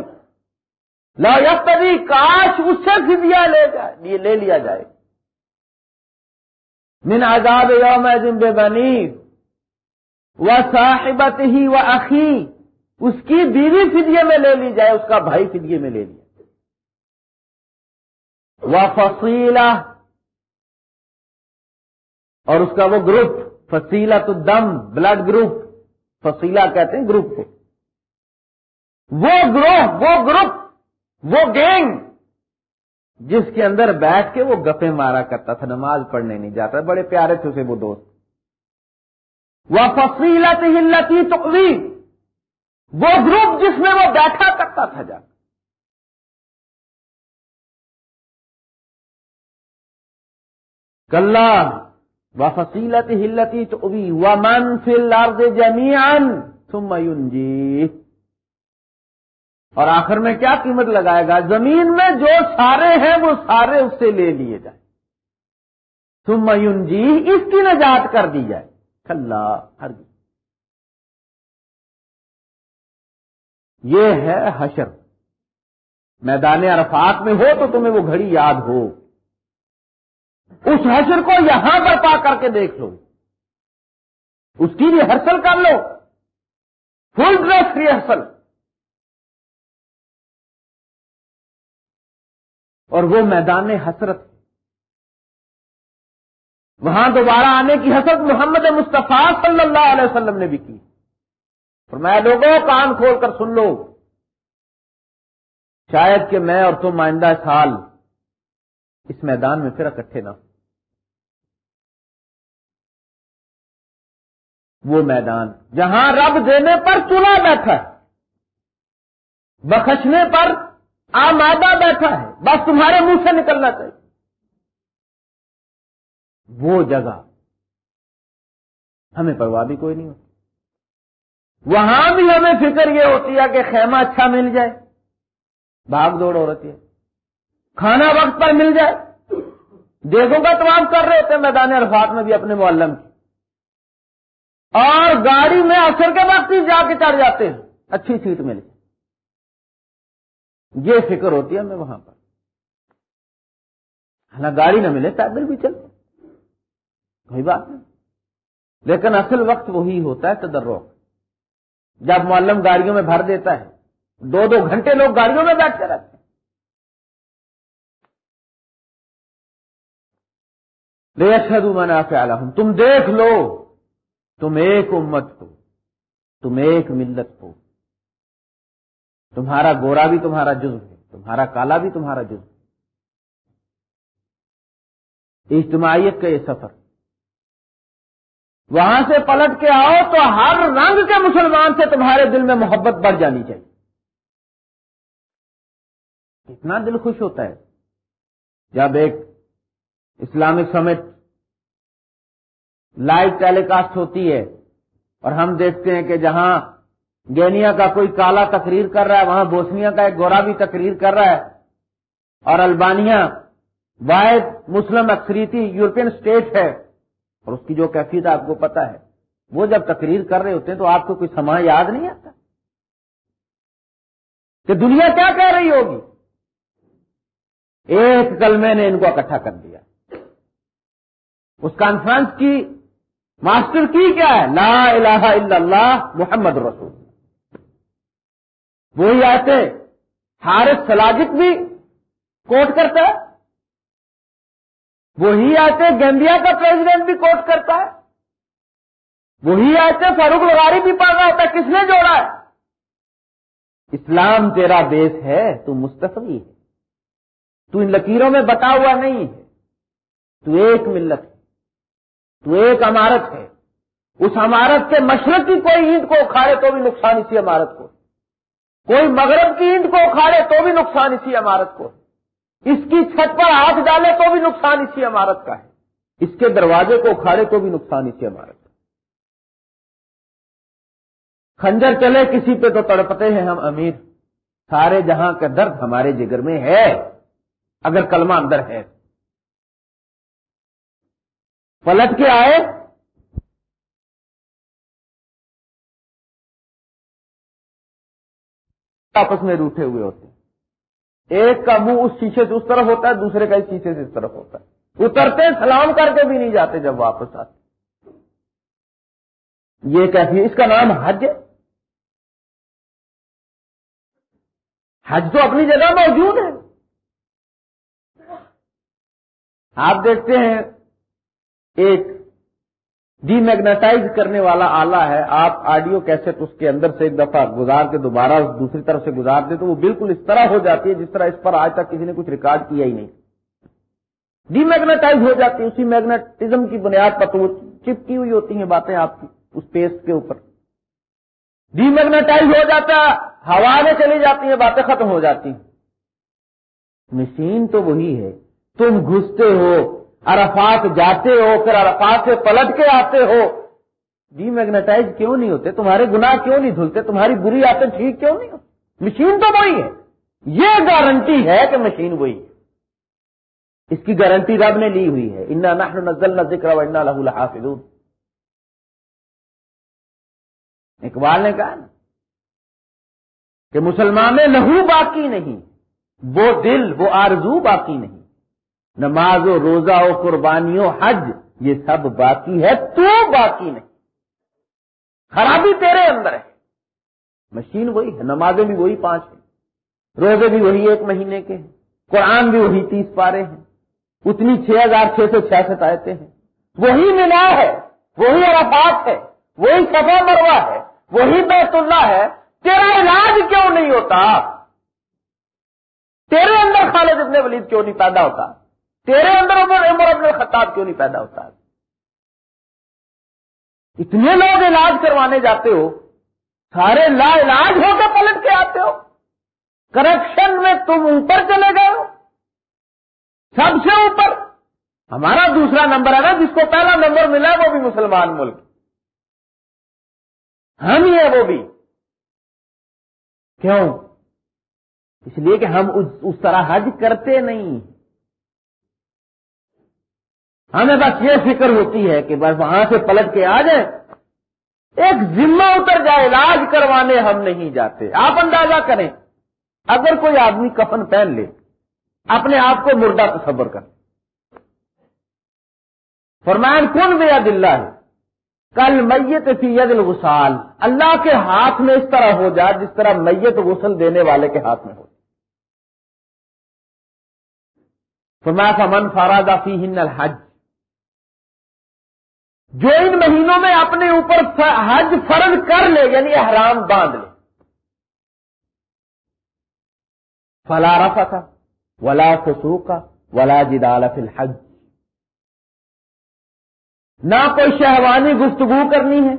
لا یقی کاش اس سے فدیا لے جائے، یہ لے لیا جائے۔ من عذاب یوم بے بنی وہ صاحبت ہی وہ عقی اس کی بیوی فدیے میں لے لی جائے، اس کا بھائی فدیے میں لے لیا۔ وہ فصیلا اور اس کا وہ گروپ فصیلا تو دم بلڈ گروپ فصیلا کہتے ہیں گروپ کو۔ وہ گروہ، وہ گروپ، وہ گینگ جس کے اندر بیٹھ کے وہ گپے مارا کرتا تھا، نماز پڑھنے نہیں جاتا، بڑے پیارے تھے اسے وہ دوست۔ وہ فصیلا ہلتی تو وہ گروپ جس میں وہ بیٹھا کرتا تھا جا۔ کل و فصیلت ہلتی تو من فل جمیان تم جی اور آخر میں کیا قیمت لگائے گا؟ زمین میں جو سارے ہیں وہ سارے اس سے لے لیے جائیں۔ تم جی اس کی نجات کر دی جائے۔ کھلا، ہر یہ ہے حشر۔ میدان عرفات میں ہو تو تمہیں وہ گھڑی یاد ہو۔ اس حشر کو یہاں پر پا کر کے دیکھ لو۔ اس کی ریہرسل کر لو۔ فل ڈریس ریہرسل اور وہ میدان حسرت۔ وہاں دوبارہ آنے کی حسرت محمد مصطفیٰ صلی اللہ علیہ وسلم نے بھی کی۔ اور میں لوگوں، کان کھول کر سن لو۔ شاید کہ میں اور تم آئندہ سال اس میدان میں پھر اکٹھے نہ وہ میدان جہاں رب دینے پر چنا بیٹھا ہے، بخشنے پر آمادہ بیٹھا ہے، بس تمہارے منہ سے نکلنا چاہیے۔ وہ جگہ ہمیں پرواہ بھی کوئی نہیں ہوتی۔ وہاں بھی ہمیں فکر یہ ہوتی ہے کہ خیمہ اچھا مل جائے، بھاگ دوڑ ہو رہی ہے کھانا وقت پر مل جائے۔ دیکھوں کا تمام کر رہے ہوتے میدان عرفات میں بھی اپنے معلم کی۔ اور گاڑی میں اثر کے وقت ہی جا کے چڑھ جاتے ہیں۔ اچھی سیٹ مل یہ فکر ہوتی ہے ہمیں وہاں پر۔ حالانکہ گاڑی نہ ملے پیدل بھی چلتے کوئی بات نہیں۔ لیکن اصل وقت وہی ہوتا ہے تدرو جب معلم گاڑیوں میں بھر دیتا ہے، دو دو گھنٹے لوگ گاڑیوں میں بیٹھتے رہتے ہیں۔ میں ہوں تم دیکھ لو، تم ایک امت ہو، تم ایک ملت ہو۔ تمہارا گورا بھی تمہارا جزو ہے، تمہارا کالا بھی تمہارا جزو ہے۔ اجتماعیت کا یہ سفر۔ وہاں سے پلٹ کے آؤ تو ہر رنگ کے مسلمان سے تمہارے دل میں محبت بڑھ جانی چاہیے۔ اتنا دل خوش ہوتا ہے۔ جب ایک Islamic summit live telecast ہوتی ہے اور ہم دیکھتے ہیں کہ جہاں گینیا کا کوئی کالا تقریر کر رہا ہے، وہاں بوسنیا کا ایک گورا بھی تقریر کر رہا ہے اور البانیہ واحد مسلم اکثریتی یورپین اسٹیٹ ہے اور اس کی جو کیفیت آپ کو پتا ہے، وہ جب تقریر کر رہے ہوتے ہیں تو آپ کو کوئی سما یاد نہیں آتا کہ دنیا کیا کہہ رہی ہوگی۔ ایک کلمے نے ان کو اکٹھا کر دیا۔ اس کانفرنس کی ماسٹر کی کیا ہے؟ لا الہ الا اللہ محمد رسول وہی آتے حارث سلاجت بھی کوٹ کرتا ہے۔ وہی آتے گیمبیا کا پریزیڈنٹ بھی کوٹ کرتا ہے۔ وہی آتے فاروق لغاری بھی پڑھ رہا ہوتا ہے۔ کس نے جوڑا ہے؟ اسلام تیرا بیس ہے، تو مستفی ہے۔ تو ان لکیروں میں بتا ہوا نہیں ہے۔ تو ایک ملت ہے۔ تو ایک عمارت ہے۔ اس عمارت کے مشرق کی کوئی اینٹ کو اکھاڑے تو بھی نقصان اسی عمارت کو۔ کوئی مغرب کی اینٹ کو اکھاڑے تو بھی نقصان اسی عمارت کو۔ اس کی چھت پر ہاتھ ڈالے تو بھی نقصان اسی عمارت کا ہے۔ اس کے دروازے کو اکھاڑے تو بھی نقصان اسی عمارت کا۔ خنجر چلے کسی پہ تو تڑپتے ہیں ہم امیر۔ سارے جہاں کا درد ہمارے جگر میں ہے، اگر کلمہ اندر ہے۔ پلٹ کے آئے۔ آپس میں روٹے ہوئے ہوتے ہیں۔ ایک کا منہ اس شیشے سے اس طرف ہوتا ہے، دوسرے کا اس شیشے سے اس طرف ہوتا ہے۔ اترتے سلام کر کے بھی نہیں جاتے جب واپس آتے۔ یہ کیسی اس کا نام حج ہے۔ حج تو اپنی جگہ موجود ہے۔ آپ دیکھتے ہیں ایک ڈی میگنیٹائز کرنے والا آلہ ہے۔ آپ آڈیو کیسٹ اس کے اندر سے ایک دفعہ گزار کے دوبارہ دوسری طرف سے گزار دیں تو وہ بالکل اس طرح ہو جاتی ہے جس طرح اس پر آج تک کسی نے کچھ ریکارڈ کیا ہی نہیں۔ ڈی میگنیٹائز ہو جاتی ہے، اسی میگنیٹزم کی بنیاد پر تو وہ چپکی ہوئی ہوتی ہیں باتیں آپ کی، اس پیسٹ کے اوپر۔ ڈی میگنیٹائز ہو جاتا، ہوا میں چلی جاتی ہیں، باتیں ختم ہو جاتی ہیں۔ مشین تو وہی ہے، تم گھستے ہو عرفات جاتے ہو، پھر عرفات سے پلٹ کے آتے ہو۔ ڈی میگنیٹائز کیوں نہیں ہوتے؟ تمہارے گناہ کیوں نہیں دھلتے؟ تمہاری بری آتے ٹھیک کیوں نہیں ہوتی مشین تو وہی ہے۔ یہ گارنٹی ہے کہ مشین وہی ہے۔ اس کی گارنٹی رب نے لی ہوئی ہے۔ انا نحن نزلنا ذکر و انا لہو لحافظون۔ اقبال نے کہا نا کہ مسلمان لہو باقی نہیں، وہ دل، وہ آرزو باقی نہیں۔ نماز و روزہ و قربانی و حج، یہ سب باقی ہے، تو باقی نہیں۔ خرابی تیرے اندر ہے۔ مشین وہی ہے، نمازیں بھی وہی پانچ ہیں۔ روزے بھی وہی ایک مہینے کے ہیں۔ قرآن بھی وہی تیس پارے ہیں۔ اتنی چھ ہزار چھ سو چھیاسٹھ آئے ہیں۔ وہی ملا ہے، وہی عرفات ہے، وہی سفا مروا ہے، وہی بیت اللہ ہے۔ تیرا علاج کیوں نہیں ہوتا؟ تیرے اندر خالد ابن ولید کیوں نہیں پیدا ہوتا؟ تیرے اندر عمر عمر ابن خطاب کیوں نہیں پیدا ہوتا؟ اتنے لوگ علاج کروانے جاتے ہو، سارے لا علاج ہو کے پلٹ کے آتے ہو۔ کرپشن میں تم اوپر چلے گئے ہو۔ سب سے اوپر۔ ہمارا دوسرا نمبر ہے نا، جس کو پہلا نمبر ملا وہ بھی مسلمان ملک۔ ہم ہی ہیں وہ بھی۔ کیوں؟ اس لیے کہ ہم اس طرح حج کرتے نہیں۔ ہمیں بس یہ فکر ہوتی ہے کہ بس وہاں سے پلٹ کے آ جائیں۔ ایک ذمہ اتر جائے، علاج کروانے ہم نہیں جاتے۔ آپ اندازہ کریں، اگر کوئی آدمی کفن پہن لے، اپنے آپ کو مردہ تصور کر۔ فرمائن کون بیا دلہ ہے کل میت فی ید الغسال۔ اللہ کے ہاتھ میں اس طرح ہو جائے جس طرح میت غسل دینے والے کے ہاتھ میں ہو۔ فرمایا من فارادہ فی ہن الحج۔ جو ان مہینوں میں اپنے اوپر حج فرض کر لے یعنی احرام باندھ لے۔ فلا رفا کا ولا فسو کا ولا جدال فی الحج۔ نہ کوئی شہوانی گفتگو کرنی ہے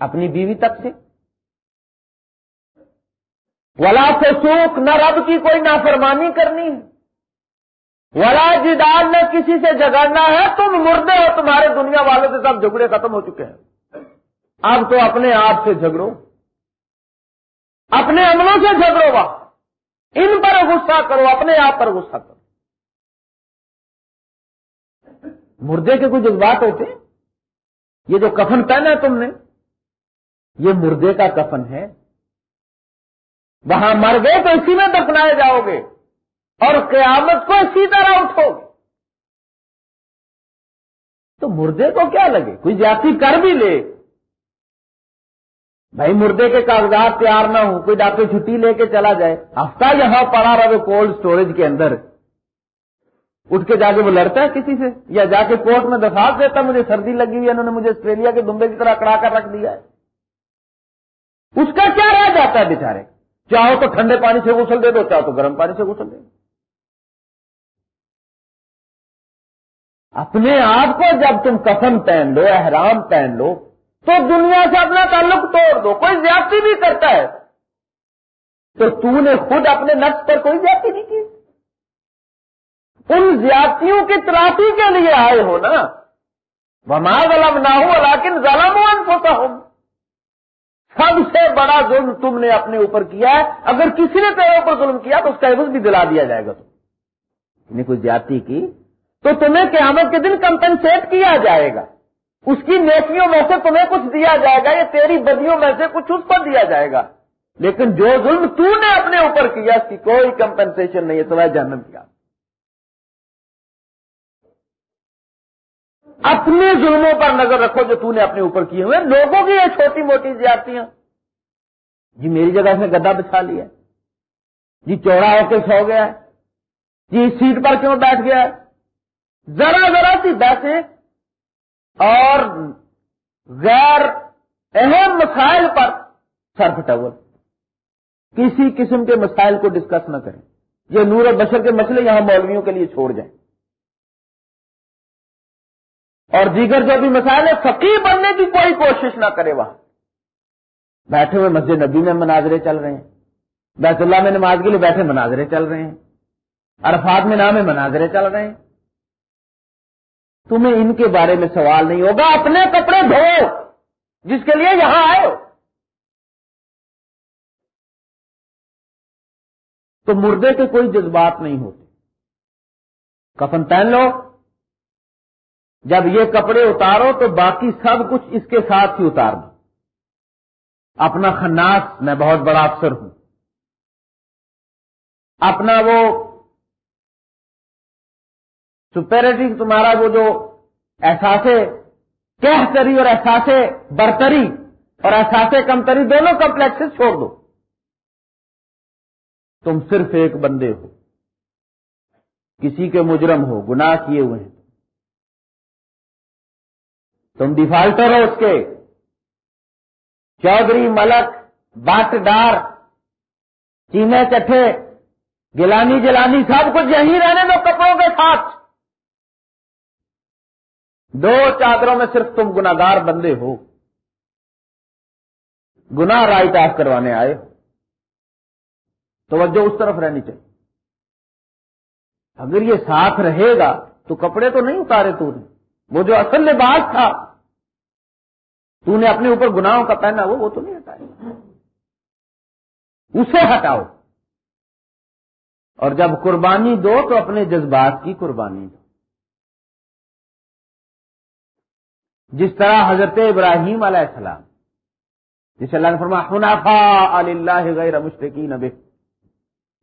اپنی بیوی تک سے۔ ولا فسوق، نہ رب کی کوئی نافرمانی کرنی ہے۔ ولا جدال نے کسی سے جگڑنا ہے، تم مردے ہو، تمہارے دنیا والوں سے سب جھگڑے ختم ہو چکے ہیں۔ اب تو اپنے آپ سے جھگڑو۔ اپنے عملوں سے جھگڑو وا ان پر غصہ کرو، اپنے آپ پر غصہ کرو۔ مردے کے کچھ جذبات ہوتے؟ یہ جو کفن پہنا ہے تم نے، یہ مردے کا کفن ہے۔ وہاں مر گئے تو اسی میں دفنائے جاؤ گے۔ اور قیامت کو اسی طرح اٹھو تو مردے کو کیا لگے؟ کوئی جاتی کر بھی لے۔ بھائی، مردے کے کاغذات تیار نہ ہو کوئی ڈاکٹر چھٹی لے کے چلا جائے۔ ہفتہ یہاں پڑا رہے کولڈ سٹوریج کے اندر۔ اٹھ کے جا کے وہ لڑتا ہے کسی سے؟ یا جا کے کورٹ میں درخواست دیتا مجھے سردی لگی ہوئی ہے، انہوں نے مجھے آسٹریلیا کے دمبے کی طرح کڑا کر رکھ دیا ہے۔ اس کا کیا رہ جاتا ہے بےچارے چاہو تو ٹھنڈے پانی سے غسل دے دو، چاہو تو گرم پانی سے غسل دے دو۔ اپنے آپ کو جب تم کفن پہن لو، احرام پہن لو، تو دنیا سے اپنا تعلق توڑ دو، کوئی زیادتی بھی کرتا ہے۔ تو تو نے خود اپنے نفس پر کوئی زیادتی نہیں کی۔ ان زیادتیوں کی ترافی کے لیے آئے ہو نا۔ وما ظلم نہ ہو لیکن ظلم ہوتا ہوں سب سے بڑا ظلم تم نے اپنے اوپر کیا ہے۔ اگر کسی نے تیرے اوپر ظلم کیا تو اس کا عوض بھی دلا دیا جائے گا تم نے یعنی کوئی زیادتی کی۔ تو تمہیں قیامت کے دن کمپنسیٹ کیا جائے گا۔ اس کی نیکیوں میں سے تمہیں کچھ دیا جائے گا، یا تیری بدیوں میں سے کچھ اس پر دیا جائے گا۔ لیکن جو ظلم تو نے اپنے اوپر کیا، اس کی کوئی کمپنسیشن نہیں ہے تو جنم کیا اپنے ظلموں پر نظر رکھو جو تو نے اپنے اوپر کیے ہوئے۔ لوگوں کی یہ چھوٹی موٹی زیادتیاں۔ جی میری جگہ اس نے گدا بچھا لیا۔ جی چوڑا ہو کے سو گیا۔ جی سیٹ پر کیوں بیٹھ گیا؟ ہے ذرا ذرا سی بیٹھے اور غیر اہم مسائل پر سر پٹاور کسی قسم کے مسائل کو ڈسکس نہ کریں۔ یہ نور بشر کے مسئلے یہاں مولویوں کے لیے چھوڑ جائیں۔ اور دیگر جو بھی مسائل ہے فقیر بننے کی کوئی کوشش نہ کرے وہاں۔ بیٹھے ہوئے مسجد نبی میں مناظرے چل رہے ہیں۔ بیت اللہ میں نماز کے لیے بیٹھے مناظرے چل رہے ہیں۔ عرفات میں نام مناظرے چل رہے ہیں۔ تمہیں ان کے بارے میں سوال نہیں ہوگا، اپنے کپڑے دھو، جس کے لیے یہاں آئے۔ ہو تو مردے کے کوئی جذبات نہیں ہوتے۔ کفن پہن لو۔ جب یہ کپڑے اتارو تو باقی سب کچھ اس کے ساتھ ہی اتار دو۔ اپنا خناس، میں بہت بڑا افسر ہوں۔ اپنا وہ سپیرٹی تمہارا وہ جو احساس کہتری اور احساس برتری اور احساس کمتری دونوں کمپلیکس چھوڑ دو۔ تم صرف ایک بندے ہو۔ کسی کے مجرم ہو، گناہ کیے ہوئے ہیں۔ تم ڈیفالٹر ہو اس کے۔ چودھری، ملک بٹ ڈار چینے چٹھے، گلانی، جلانی، سب کچھ یہیں رہنے دو، کپڑوں کے ساتھ۔ دو چادروں میں صرف تم گناگار بندے ہو۔ گنا رائٹ آف کروانے آئے ہو۔ توجہ اس طرف رہنی چاہیے۔ اگر یہ ساتھ رہے گا تو کپڑے تو نہیں اتارے تو نے۔ وہ جو اصل لباس تھا، تو نے اپنے اوپر گناہوں کا پہنا، وہ وہ تو نہیں ہٹایا۔ اسے ہٹاؤ۔ اور جب قربانی دو تو اپنے جذبات کی قربانی دو۔ جس طرح حضرت ابراہیم علیہ السلام، جس اللہ نے فرما حنافا اللہ غیر مشرقین اب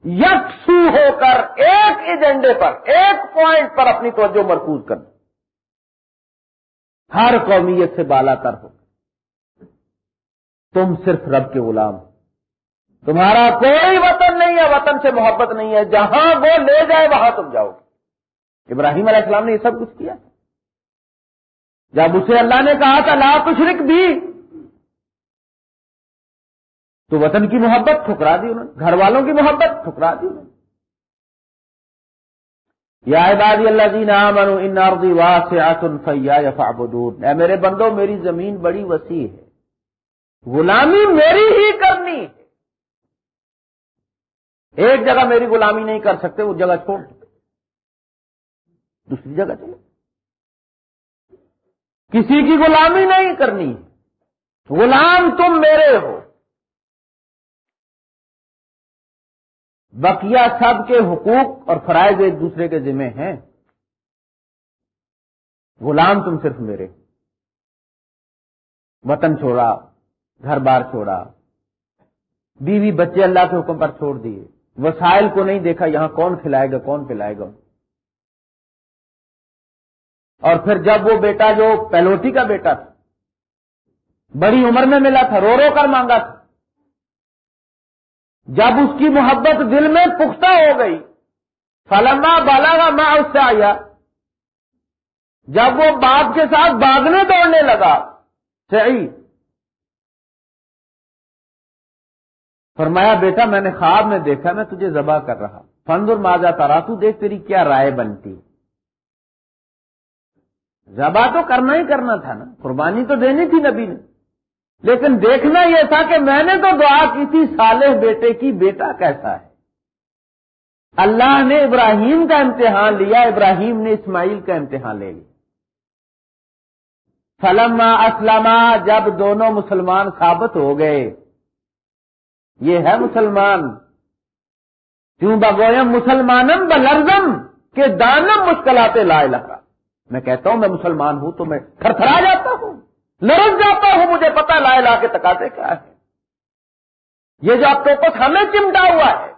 یکسو ہو کر ایک ایجنڈے پر، ایک پوائنٹ پر اپنی توجہ مرکوز کر۔ ہر قومیت سے بالا کر ہو۔ تم صرف رب کے غلام ہو۔ تمہارا کوئی وطن نہیں ہے، وطن سے محبت نہیں ہے۔ جہاں وہ لے جائے، وہاں تم جاؤ گے۔ ابراہیم علیہ السلام نے یہ سب کچھ کیا۔ جب اسے اللہ نے کہا تھا، لا تشرک بھی۔ تو وطن کی محبت ٹھکرا دی انہوں نے، گھر والوں کی محبت ٹھکرا دی انہوں نے۔ یا عبادی اللہ جی نام ان اردی وا سے اے میرے بندو، میری زمین بڑی وسیع ہے۔ غلامی میری ہی کرنی ہے۔ ایک جگہ میری غلامی نہیں کر سکتے اس جگہ چھوڑ دوسری جگہ چلے کسی کی غلامی نہیں کرنی۔ غلام تم میرے ہو۔ بقیہ سب کے حقوق اور فرائض ایک دوسرے کے ذمہ ہیں۔ غلام تم صرف میرے۔ وطن چھوڑا، گھر بار چھوڑا۔ بیوی بچے اللہ کے حکم پر چھوڑ دیے۔ وسائل کو نہیں دیکھا، یہاں کون کھلائے گا، کون پلائے گا؟ اور پھر جب وہ بیٹا جو پیلوٹی کا بیٹا تھا، بڑی عمر میں ملا تھا، رو رو کر مانگا تھا، جب اس کی محبت دل میں پختہ ہو گئی، فلما بالا کا ماں اس سے آیا جب وہ باپ کے ساتھ باغنے دوڑنے لگا صحیح فرمایا، بیٹا، میں نے خواب میں دیکھا، میں تجھے ذبح کر رہا فندر ماجا تارا تو دیکھ تیری کیا رائے بنتی ذبح تو کرنا ہی کرنا تھا نا۔ قربانی تو دینی تھی نبی نے۔ لیکن دیکھنا یہ تھا کہ میں نے تو دعا کی تھی، صالح بیٹے کی بیٹا کیسا ہے۔ اللہ نے ابراہیم کا امتحان لیا، ابراہیم نے اسماعیل کا امتحان لے لیا۔ فلم اسلم جب دونوں مسلمان ثابت ہو گئے۔ یہ ہے مسلمان۔ کیوں بگویم مسلمانم بلرزم کے دانم مشکلات لائے لگا میں کہتا ہوں میں مسلمان ہوں تو میں تھر تھرا جاتا ہوں، لرز جاتا ہوں، مجھے پتا لائے لا کے تکاتے کیا ہے یہ جو آپ کو ہمیں چمٹا ہوا ہے،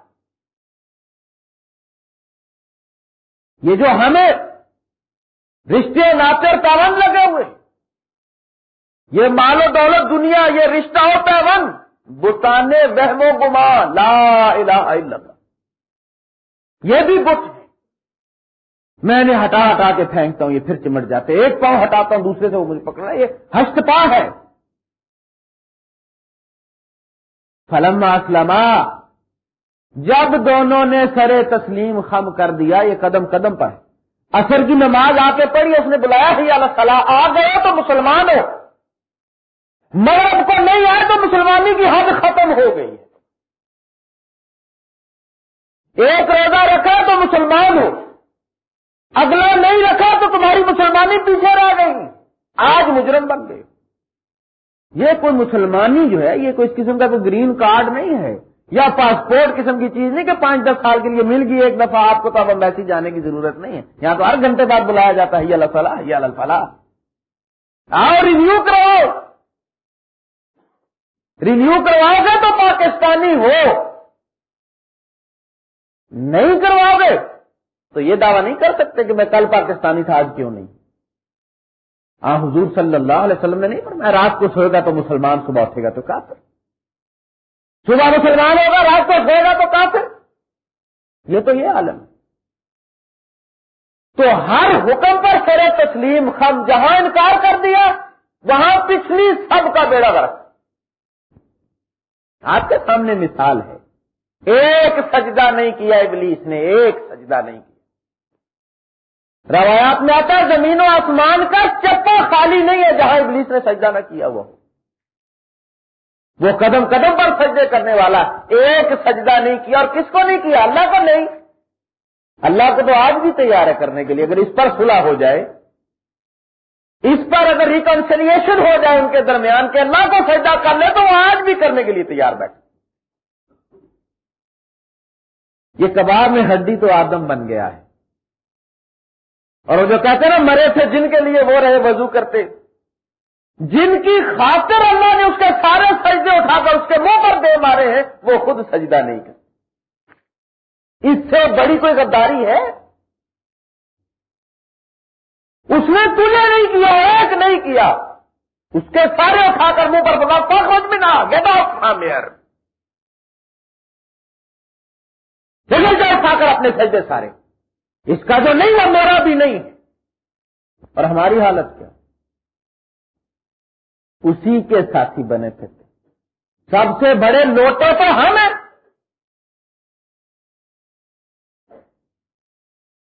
یہ جو ہمیں رشتے ناطے اور پابند لگے ہوئے یہ مال و دولت دنیا، یہ رشتہ اور پیون بتانے، وہم و گما لا الہ الا اللہ۔ یہ بھی بت ہے۔ میں نے ہٹا ہٹا کے پھینکتا ہوں، یہ پھر چمٹ جاتے ایک پاؤں ہٹاتا ہوں، دوسرے سے وہ مجھے پکڑنا یہ ہست پا ہے۔ فلم اسلم جب دونوں نے سرے تسلیم خم کر دیا، یہ قدم قدم پر۔ اثر کی نماز آ کے پڑھی، اس نے بلایا، ہی اللہ صلاح آ گیا تو مسلمان ہو۔ مرد کو نہیں آئے تو مسلمانی کی حد ختم ہو گئی ہے۔ ایک روزہ رکھا تو مسلمان ہو۔ اگلا نہیں رکھا تو تمہاری مسلمانی پیچھے رہ گئی۔ آج مجرم بن گئے۔ یہ کوئی مسلمانی جو ہے، یہ کوئی اس قسم کا کوئی گرین کارڈ نہیں ہے۔ یا پاسپورٹ قسم کی چیز نہیں کہ پانچ دس سال کے لیے مل گئی ایک دفعہ آپ کو تو اب امبیسی جانے کی ضرورت نہیں ہے۔ یہاں تو ہر گھنٹے بعد بلایا جاتا ہے یہ اللہ فلاح یہ اللہ فلاح آؤ ریویو کرو ریویو کرواؤ گے تو پاکستانی ہو۔ نہیں کرواؤ گے۔ تو یہ دعویٰ نہیں کر سکتے کہ میں کل پاکستانی تھا، آج کیوں نہیں؟ ہاں حضور صلی اللہ علیہ وسلم نے نہیں پر میں رات کو سوئے گا تو مسلمان صبح اٹھے گا تو کافر۔ صبح مسلمان ہوگا، رات کو سوئے گا تو کافر۔ یہ تو یہ عالم۔ ہے تو ہر حکم پر سر تسلیم، خم جہاں انکار کر دیا، وہاں پچھلی سب کا بیڑا برق آپ کے سامنے مثال ہے۔ ایک سجدہ نہیں کیا ابلیس نے، ایک سجدہ نہیں کیا۔ روایات میں آتا ہے زمین و آسمان کا چپا خالی نہیں ہے جہاں ابلیس نے سجدہ نہ کیا وہ وہ قدم قدم پر سجدے کرنے والا ایک سجدہ نہیں کیا اور کس کو نہیں کیا؟ اللہ کو نہیں اللہ کو تو آج بھی تیار ہے کرنے کے لیے اگر اس پر صلح ہو جائے اس پر اگر ریکنسلیشن ہو جائے ان کے درمیان کے اللہ کو سجدہ کر لے تو وہ آج بھی کرنے کے لیے تیار بیٹھے یہ کباب میں ہڈی تو آدم بن گیا ہے اور وہ جو کہتے ہیں نا، مرے تھے جن کے لیے وہ رہے وضو کرتے۔ جن کی خاطر اللہ نے اس کے سارے سجدے اٹھا کر اس کے منہ پر دے مارے ہیں، وہ خود سجدہ نہیں کرتے۔ اس سے بڑی کوئی غداری ہے؟ اس نے تجھے نہیں کیا، ایک نہیں کیا۔ اس کے سارے اٹھا کر منہ پر بلا پاک میں نہ گیٹ آف میئر اٹھا کر اپنے سجدے سارے۔ اس کا جو نہیں وہ میرا بھی نہیں اور ہماری حالت کیا؟ اسی کے ساتھی بنے تھے۔ سب سے بڑے لوٹے تو ہم ہیں۔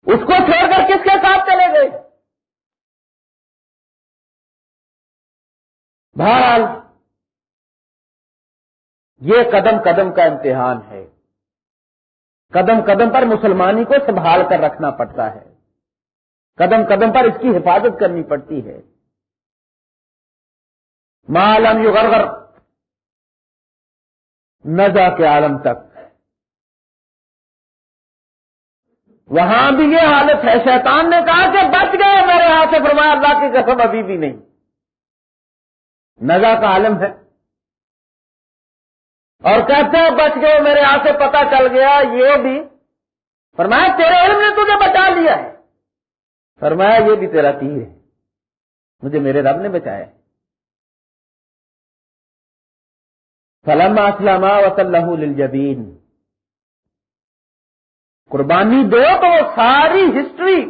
اس کو چھوڑ کر کس کے ساتھ چلے گئے؟ بہرحال، یہ قدم قدم کا امتحان ہے۔ قدم قدم پر مسلمانی کو سنبھال کر رکھنا پڑتا ہے۔ قدم قدم پر اس کی حفاظت کرنی پڑتی ہے۔ معلوم یو غرغر نجا کے عالم تک۔ وہاں بھی یہ حالت ہے، شیطان نے کہا کہ بچ گئے میرے ہاتھ سے، فرمایا اللہ کی قسم ابھی بھی نہیں۔ نزا کا عالم ہے۔ اور کہتے ہیں بچ گئے، میرے ہاتھ سے پتا چل گیا، یہ بھی فرمایا، تیرے علم نے تجھے بچا لیا ہے۔ فرمایا، یہ بھی تیرا تیر ہے۔ مجھے میرے رب نے بچایا فلم اسلم و صلی الجبین قربانی دو تو وہ ساری ہسٹری،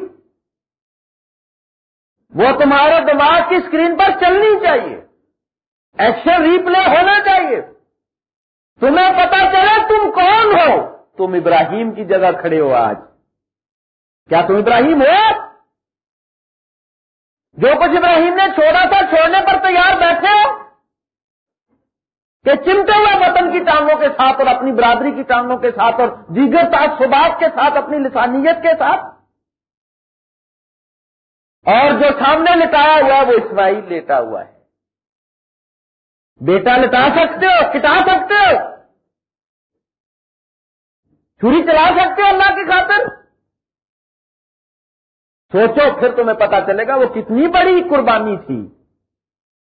وہ تمہارے دماغ کی اسکرین پر چلنی چاہیے۔ ایکشن ریپلے ہونا چاہیے۔ تمہیں پتا چلے تم کون ہو؟ تم ابراہیم کی جگہ کھڑے ہو آج۔ کیا تم ابراہیم ہو؟ جو کچھ ابراہیم نے چھوڑا تھا چھوڑنے پر تیار بیٹھے ہو؟ کہ چمٹے ہوئے وطن کی ٹانگوں کے ساتھ اور اپنی برادری کی ٹانگوں کے ساتھ اور دیگر تعصبات کے ساتھ، اپنی لسانیت کے ساتھ۔ اور جو سامنے لٹایا ہوا ہے وہ اسماعیل لیٹا ہوا ہے۔ بیٹا لٹا سکتے ہو، کٹا سکتے ہو۔ چھری چلا سکتے ہو اللہ کی خاطر۔ سوچو، پھر تمہیں پتا چلے گا وہ کتنی بڑی قربانی تھی۔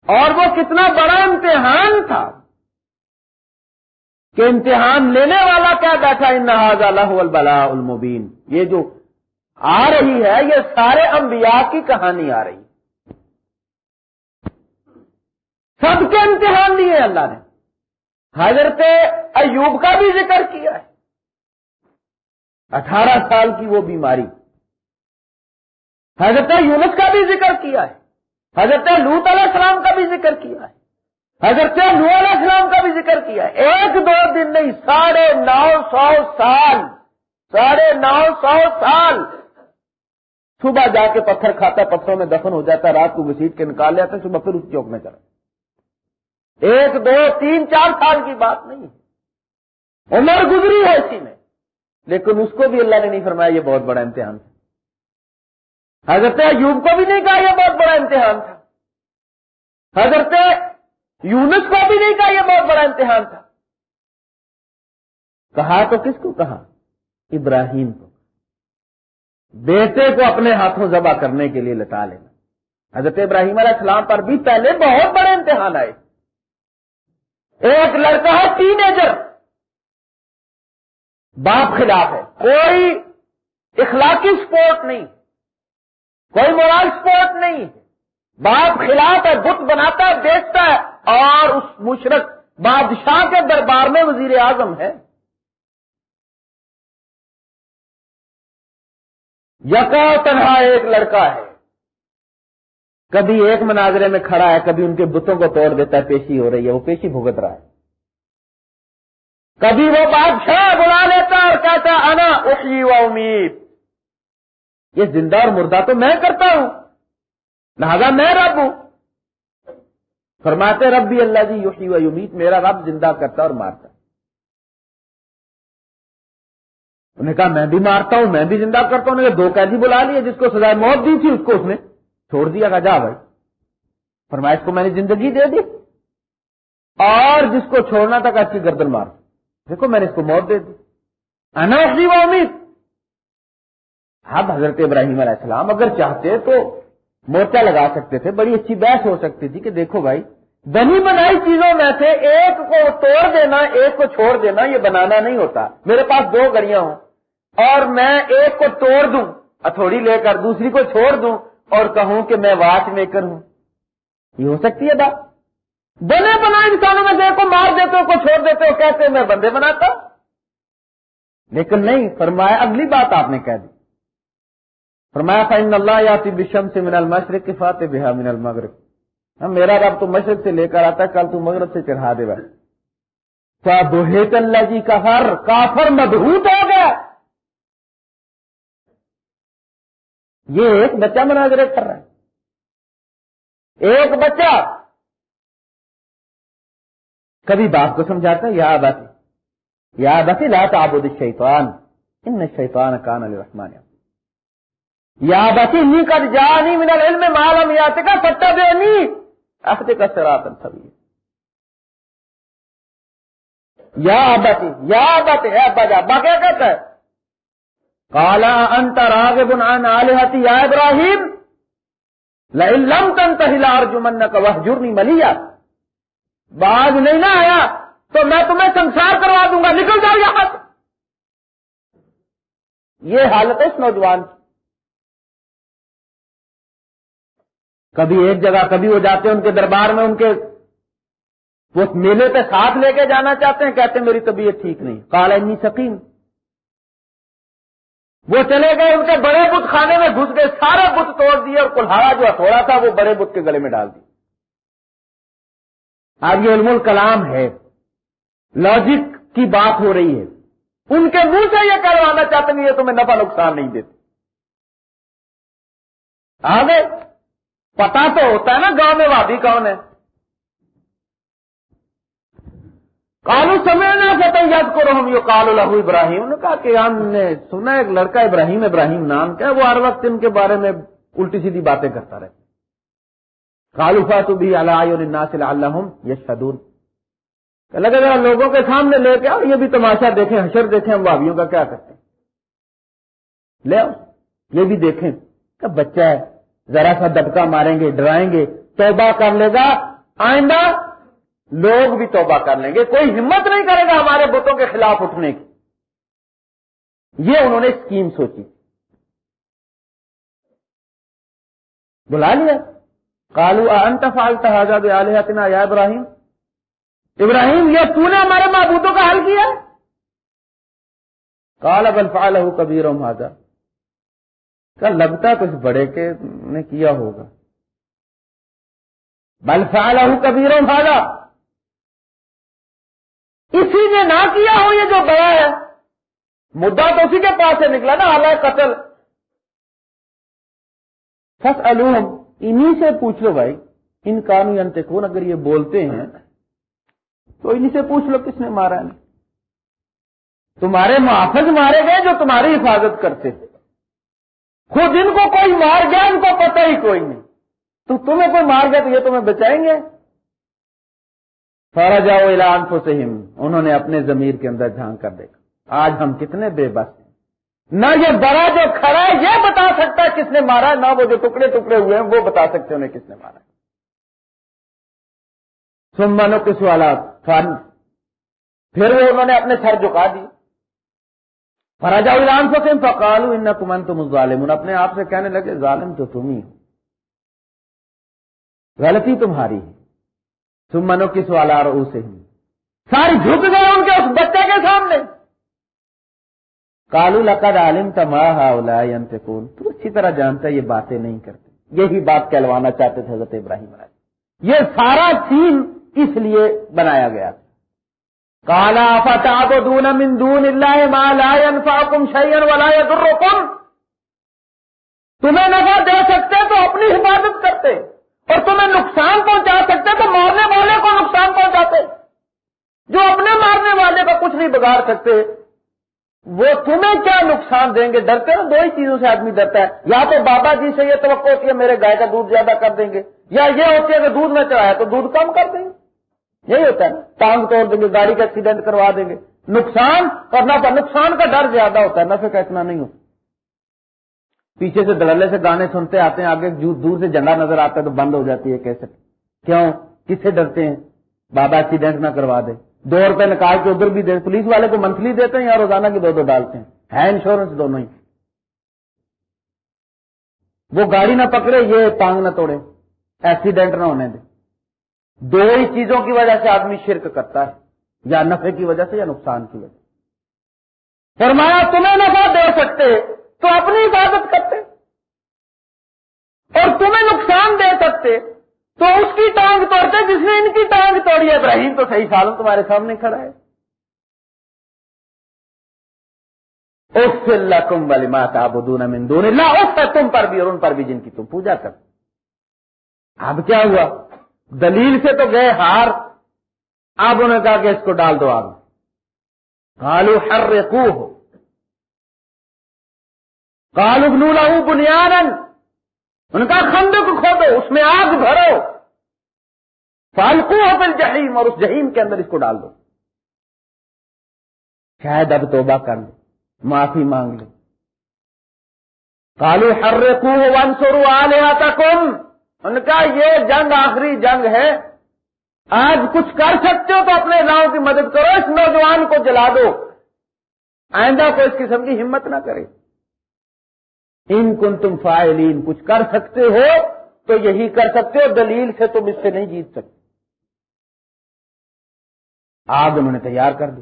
اور وہ کتنا بڑا امتحان تھا۔ کہ امتحان لینے والا کیا بیٹھا، ان نواز اللہ البلا المبین۔ یہ جو آ رہی ہے، یہ سارے انبیاء کی کہانی آ رہی ہے۔ سب کے امتحان دیے اللہ نے۔ حضرت ایوب کا بھی ذکر کیا ہے۔ اٹھارہ سال کی وہ بیماری۔ حضرت یونس کا بھی ذکر کیا ہے۔ حضرت لوت علیہ السلام کا بھی ذکر کیا ہے۔ حضرت نو علیہ السلام کا بھی ذکر کیا ہے۔ ایک دو دن نہیں، ساڑھے نو سو سال۔ ساڑھے نو سو سال۔ صبح جا کے پتھر کھاتا، پتھروں میں دفن ہو جاتا، رات کو گسیٹ کے نکال لیتا، صبح پھر اس چوک میں چلا۔ ایک، دو، تین، چار سال کی بات نہیں عمر گزری ہے اسی میں، لیکن اس کو بھی اللہ نے نہیں فرمایا یہ بہت بڑا امتحان تھا۔ حضرت ایوب کو بھی نہیں کہا یہ بہت بڑا امتحان تھا۔ حضرت یونس کو بھی نہیں کہا یہ بہت بڑا امتحان تھا۔ کہا تو کس کو کہا؟ ابراہیم کو۔ بیٹے کو اپنے ہاتھوں ذبح کرنے کے لیے لٹا لینا۔ حضرت ابراہیم علیہ السلام پر بھی پہلے بہت بڑے امتحان آئے۔ ایک لڑکا ہے ٹین ایجر باپ خلاف ہے۔ کوئی اخلاقی سپورٹ نہیں۔ کوئی مورال سپورٹ نہیں۔ باپ خلاف ہے، بت بناتا ہے، بیچتا ہے۔ اور اس مشرق بادشاہ کے دربار میں وزیر اعظم ہے۔ یکا تنہا ایک لڑکا ہے۔ کبھی ایک مناظرے میں کھڑا ہے، کبھی ان کے بتوں کو توڑ دیتا ہے، پیشی ہو رہی ہے، وہ پیشی بھگت رہا ہے۔ کبھی وہ بادشاہ بلا لیتا اور کہتا انا اخلی و امید۔ یہ زندہ اور مردہ تو میں کرتا ہوں، لہذا میں رب ہوں۔ فرماتے رب بھی اللہ جی یوشی و یمیت، میرا رب زندہ کرتا اور مارتا۔ انہوں نے کہا، میں بھی مارتا ہوں، میں بھی زندہ کرتا ہوں دو قیدی بلا لیے، جس کو سزائے موت دی تھی، اس کو اس نے چھوڑ دیا کہا جا بھائی۔ فرمائش کو میں نے زندگی دے دی۔ اور جس کو چھوڑنا تھا کہ گردن مار۔ دیکھو، میں نے اس کو موت دے دی۔ انوشی و امید۔ اب حضرت ابراہیم علیہ السلام اگر چاہتے تو مورچہ لگا سکتے تھے۔ بڑی اچھی بحث ہو سکتی تھی کہ دیکھو بھائی، بنی بنائی چیزوں میں سے ایک کو توڑ دینا، ایک کو چھوڑ دینا، یہ بنانا نہیں ہوتا۔ میرے پاس دو گڑیاں ہوں اور میں ایک کو توڑ دوں، ہتھوڑی لے کر دوسری کو چھوڑ دوں۔ اور کہوں کہ میں واچ میکر ہوں۔ یہ ہو سکتی ہے بات۔ بنے بنائے انسانوں میں سے کو مار دیتے ہو، کو چھوڑ دیتے ہو کہتے میں بندے بناتا ہوں؟ لیکن نہیں، فرمایا، اگلی بات آپ نے کہہ دی۔ فرمایا تھا اللہ یاتی بشم سے من المشرق فاتح بہا من المغرب۔ ہاں میرا رب تو مشرق سے لے کر آتا ہے، کل تو مغرب سے چڑھا دے بھائی دوہیت اللہ جی کا ہر کافر مدہوت ہو گیا۔ یہ ایک بچہ مناظرے کر رہا ہے۔ ایک بچہ کبھی باپ کو سمجھاتا ہے، یا آباتی یا آباتی لا تعبد الشیطان، ان شیطان کان علی یا بسی نی کر جا نہیں من العلم معلوم یا کا ستا بے نی اختے کا سراتن سبھی یا بسی یا بسی ہے ابا جا ابا کیا کہتا ہے۔ کالا انت راغب عن آلہتی یا ابراہیم، لئن لم تنتہی لارجمن کا وحجرنی ملیا باز نہیں نہ آیا تو میں تمہیں سنسار کروا دوں گا، نکل جاؤ یہاں۔ سے یہ حالت ہے اس نوجوان کی۔ کبھی ایک جگہ کبھی وہ جاتے ہیں ان کے دربار میں، ان کے وہ میلے پہ ساتھ لے کے جانا چاہتے ہیں، کہتے ہیں میری طبیعت ٹھیک نہیں۔ کالا انی سکیم وہ چلے گئے، ان کے بڑے بت خانے میں گھس گئے، سارے بت توڑ دیے اور کلہارا جو ہتھوڑا تھا، وہ بڑے بت کے گلے میں ڈال دی۔ آج یہ علم الکلام ہے۔ لاجک کی بات ہو رہی ہے۔ ان کے منہ سے یہ کروانا چاہتے نہیں یہ تمہیں نفع نقصان نہیں دیتے آگے، پتا تو ہوتا ہے نا گاؤں میں وادی کون ہے؟ کالو سمے نہ کہتے یاد کرو ہم یہ کال الح ابراہیم نے کہا کہ ہم نے سنا ایک لڑکا ابراہیم ابراہیم نام کا وہ ہر وقت ان کے بارے میں الٹی سیدھی باتیں کرتا رہتا کالو فاتو بھی اللہ اللہ یش فدور لگا ذرا لوگوں کے سامنے لے کے آؤ، یہ بھی تماشا دیکھیں، حشر دیکھیں، ہم بھابھیوں کا کیا کرتے ہیں؟ لے آؤ، یہ بھی دیکھیں کہ بچہ ہے، ذرا سا دبکا ماریں گے، ڈرائیں گے، توبہ کر لے گا، آئندہ لوگ بھی توبہ کر لیں گے۔ کوئی ہمت نہیں کرے گا ہمارے بتوں کے خلاف اٹھنے کی۔ یہ انہوں نے اسکیم سوچی۔ بلا لیا۔ کالو انتفال تحاظ علیہ یا ابراہیم؟ ابراہیم، یہ تو نے ہمارے معبودوں کا حل کیا کال اب الفال کبیر کا لگتا کچھ بڑے کے نے کیا ہوگا۔ بل فال کبیر اسی نے نہ کیا ہو یہ جو بڑا ہے۔ مدعا تو اسی کے پاس سے نکلا نا، اعلی قتل۔ فس علوم انہی سے پوچھ لو بھائی، ان قانون انتقون اگر یہ بولتے ہیں، تو انہی سے پوچھ لو کس نے مارا ہے۔ تمہارے محافظ مارے گئے جو تمہاری حفاظت کرتے خود ان کو کوئی مار گیا، ان کو پتہ ہی کوئی نہیں۔ تو تمہیں کوئی مار گیا تو یہ تمہیں بچائیں گے؟ فارا جاؤ اعلان کو انہوں نے اپنے ضمیر کے اندر جھانک کر دیکھا۔ آج ہم کتنے بے بس ہیں۔ نہ یہ بڑا جو کھڑا ہے، یہ بتا سکتا ہے کس نے مارا نہ وہ جو ٹکڑے ٹکڑے ہوئے ہیں، وہ بتا سکتے انہیں کس نے مارا سمانوں کے سوالات فن۔ پھر وہ انہوں نے اپنے سر جھکا دی فراجا اعلان کو سم ان کمن تم ظالم اپنے آپ سے کہنے لگے، ظالم تو تم ہی ہو۔ غلطی تمہاری ہے۔ سمنوں کی سوالا اور اسے ساری جھک گئے ان کے اس بچے کے سامنے. کالو لقد عالم تماہ کون تو اچھی طرح جانتا ہے یہ باتیں نہیں کرتے. یہی بات کہلوانا چاہتے تھے حضرت ابراہیم علیہ یہ سارا سین اس لیے بنایا گیا تھا. کالا فتح دون مندون اللہ مالا فاکم شعین ولا تمہیں نفع دے سکتے تو اپنی حفاظت کرتے. اور تمہیں نقصان پہنچا سکتے تو مارنے والے کو نقصان پہنچاتے۔ جو اپنے مارنے والے کا کچھ نہیں بگاڑ سکتے، وہ تمہیں کیا نقصان دیں گے؟ ڈرتے نا، دو ہی چیزوں سے آدمی ڈرتا ہے۔ یا تو بابا جی سے یہ توقع ہوتی ہے میرے گائے کا دودھ زیادہ کر دیں گے، یا یہ ہوتی ہے کہ دودھ میں چڑھایا تو دودھ کم کر دیں گے۔ یہی ہوتا ہے ٹانگ توڑ دیں گے، گاڑی کا ایکسیڈنٹ کروا دیں گے۔ نقصان کرنا پر نقصان کا ڈر زیادہ ہوتا ہے نفے کا اتنا نہیں ہوتا۔ پیچھے سے دلالے سے گانے سنتے آتے ہیں، آگے دور سے جھنڈا نظر آتا ہے تو بند ہو جاتی ہے کیسے کیوں؟ کس سے ڈرتے ہیں؟ بابا ایکسیڈنٹ نہ کروا دے۔ دو روپے نکال کے ادھر بھی دے۔ پولیس والے کو منتھلی دیتے ہیں یا روزانہ کی دو دو ڈالتے ہیں؟ ہے انشورنس دونوں ہی۔ وہ گاڑی نہ پکڑے، یہ ٹانگ نہ توڑے۔ ایکسیڈنٹ نہ ہونے دے۔ دو ہی چیزوں کی وجہ سے آدمی شرک کرتا ہے۔ یا نفے کی وجہ سے یا نقصان کی وجہ سے۔ فرمایا، تمہیں نفع دے سکتے۔ تو اپنی حفاظت کرتے اور تمہیں نقصان دے سکتے تو اس کی ٹانگ توڑتے جس نے ان کی ٹانگ توڑی ہے۔ ابراہیم تو صحیح سالم تمہارے سامنے کھڑا ہے۔ اس اللہ کم والی ماتا بدون مندون اللہ اس ہے تم پر بھی اور ان پر بھی جن کی تم پوجا کر اب کیا ہوا؟ دلیل سے تو گئے ہار۔ اب انہوں نے کہا کہ اس کو ڈال دو آگ۔ آلو ہر ہو کالو لہو بنیاد ان کا خند کو کھودو، اس میں آگ بھرو. فالکو ہو جہیم اور اس جہیم کے اندر اس کو ڈال دو. شاید اب توبہ کر لو، معافی مانگ لو. کالو ہر کو ون سورو آ کم ان کا یہ جنگ آخری جنگ ہے. آج کچھ کر سکتے ہو تو اپنے گاؤں کی مدد کرو، اس نوجوان کو جلا دو. آئندہ کو اس قسم کی ہمت نہ کرے. ان کن تم فائلین کچھ کر سکتے ہو تو یہی کر سکتے ہو، دلیل سے تم اس سے نہیں جیت سکتے۔ آگ انہوں نے تیار کر دی۔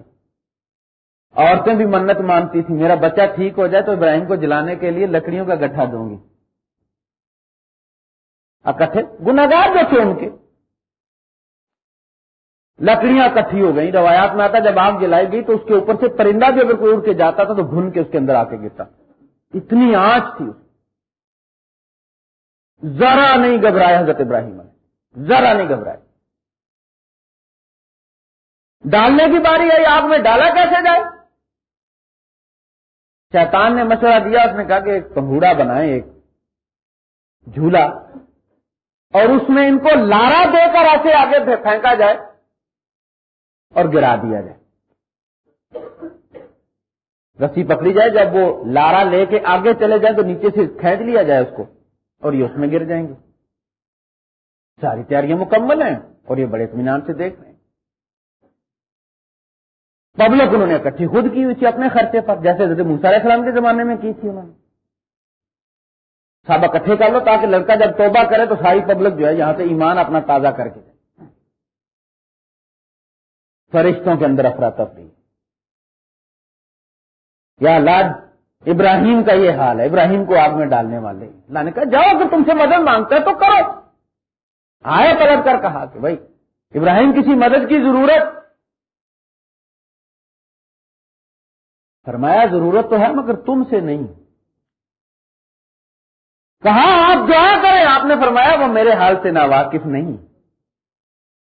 عورتیں بھی منت مانتی تھی میرا بچہ ٹھیک ہو جائے تو ابراہیم کو جلانے کے لیے لکڑیوں کا گٹھا دوں گی۔ اکٹھے؟ گناگار جو تھے ان کے۔ لکڑیاں اکٹھی ہو گئی روایات میں آتا جب آگ جلائی گئی تو اس کے اوپر سے پرندہ بھی اگر کوئی اڑ کے جاتا تھا تو گھن کے اس کے اندر آ کے گرتا۔ اتنی آنچ تھی۔ ذرا نہیں گھبرایا حضرت ابراہیم نے ذرا نہیں گھبرائے۔ ڈالنے کی باری آئی، آگ میں ڈالا کیسے جائے؟ شیطان نے مشورہ دیا، اس نے کہا کہ ایک پنگوڑا بنائے ایک جھولا، اور اس میں ان کو لارا دے کر ایسے آگے پھینکا جائے اور گرا دیا جائے۔ رسی پکڑی جائے، جب وہ لارا لے کے آگے چلے جائے تو نیچے سے کھینچ لیا جائے اس کو، اور یہ اس میں گر جائیں گے۔ ساری تیاریاں مکمل ہیں، اور یہ بڑے اطمینان سے دیکھ رہے ہیں۔ پبلک انہوں نے اکٹھی خود کی ہوئی تھی اپنے خرچے پر، جیسے علیہ السلام کے زمانے میں کی تھی انہوں نے۔ صاحب اکٹھے کر لو تاکہ لڑکا جب توبہ کرے تو ساری پبلک جو ہے یہاں سے ایمان اپنا تازہ کر کے فرشتوں کے اندر افراتفری۔ یا لاد، ابراہیم کا یہ حال ہے، ابراہیم کو آگ میں ڈالنے والے۔ اللہ نے کہا، جاؤ اگر تم سے مدد مانگتے تو کرو۔ آئے پلٹ کر کہا کہ بھائی، ابراہیم کسی مدد کی ضرورت؟ فرمایا، ضرورت تو ہے مگر تم سے نہیں۔ کہا، آپ دعا کریں۔ آپ نے فرمایا، وہ میرے حال سے نا واقف نہیں۔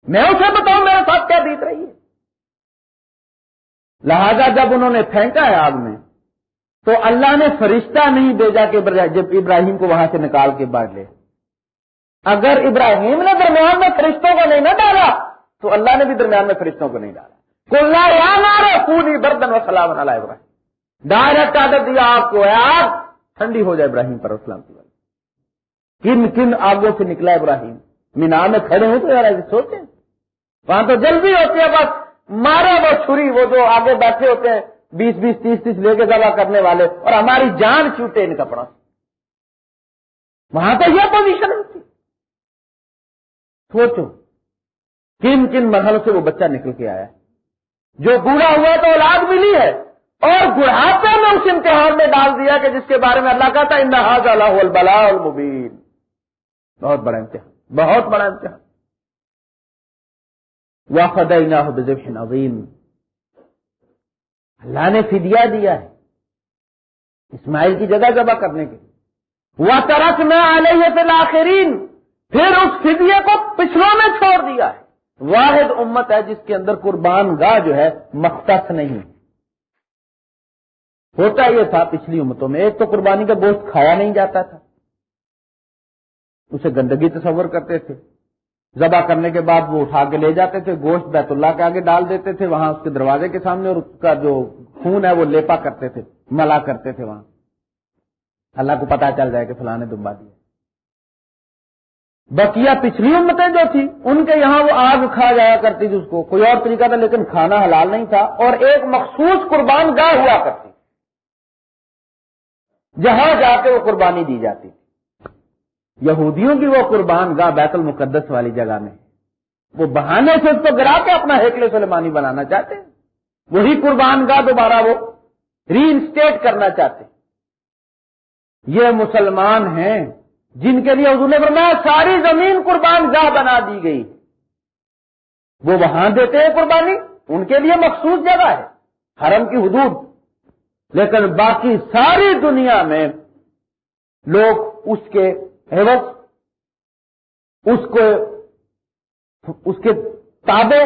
میں اسے بتاؤں، میرے ساتھ کیا بیت رہی ہے؟ لہذا جب انہوں نے پھینکا ہے آگ میں تو اللہ نے فرشتہ نہیں بھیجا کہ جب ابراہیم کو وہاں سے نکال کے بانٹ لے۔ اگر ابراہیم نے درمیان میں فرشتوں کو نہیں نہ ڈالا، تو اللہ نے بھی درمیان میں فرشتوں کو نہیں ڈالا۔ کلّا پوری بردن و سلام ابراہیم۔ ڈائریکٹ آدر دیا آپ کو آگ ٹھنڈی ہو جائے ابراہیم پر اسلام کی کن کن آگوں سے نکلا ابراہیم؟ مینار میں کھڑے ہوں تو یار، ایسے سوچے وہاں تو جلدی ہوتی ہے، بس مارا وہ چھری، وہ جو آگے بیٹھے ہوتے ہیں۔ بیس بیس تیس تیس لے کے دبا کرنے والے اور ہماری جان چوٹے ان کپڑا وہاں تو یہ پوزیشن ہوتی سوچو، کن کن مرحلوں سے وہ بچہ نکل کے آیا۔ جو بوڑھا ہوا تو اولاد ملی ہے۔ اور بڑھاپے میں اس امتحان میں ڈال دیا کہ جس کے بارے میں اللہ کہتا ہے انحاظ اللہ البلا المبین. بہت بڑا امتحان، بہت بڑا امتحان۔ وافد عظیم اللہ نے فدیا دیا ہے اسماعیل کی جگہ جبا کرنے کے وہ طرف میں آلیہ فی پھر اس فدیے کو پچھلوں میں چھوڑ دیا ہے۔ واحد امت ہے جس کے اندر قربان گاہ جو ہے مختص نہیں۔ ہوتا یہ تھا پچھلی امتوں میں، ایک تو قربانی کا گوشت کھایا نہیں جاتا تھا۔ اسے گندگی تصور کرتے تھے۔ ذبح کرنے کے بعد وہ اٹھا کے لے جاتے تھے، گوشت بیت اللہ کے آگے ڈال دیتے تھے، وہاں اس کے دروازے کے سامنے اور اس کا جو خون ہے وہ لیپا کرتے تھے، ملا کرتے تھے وہاں۔ اللہ کو پتا چل جائے کہ فلاں نے دبا دیا۔ بقیہ پچھلی امتیں جو تھی ان کے یہاں وہ آگ کھا جایا کرتی تھی اس کو۔ کوئی اور طریقہ تھا، لیکن کھانا حلال نہیں تھا اور ایک مخصوص قربان گاہ ہوا کرتی۔ جہاں جا کے وہ قربانی دی جاتی تھی۔ یہودیوں کی وہ قربان گاہ بیت المقدس والی جگہ میں۔ وہ بہانے سے اس کو گرا کے اپنا ہیکل سلیمانی بنانا چاہتے ہیں۔ وہی قربان گاہ دوبارہ وہ ری انسٹیٹ کرنا چاہتے یہ مسلمان ہیں جن کے لیے حضور نے فرمایا ساری زمین قربان گاہ بنا دی گئی۔ وہ وہاں دیتے ہیں قربانی، ان کے لیے مخصوص جگہ ہے، حرم کی حدود۔ لیکن باقی ساری دنیا میں لوگ اس کے اس کو، اس کے تابے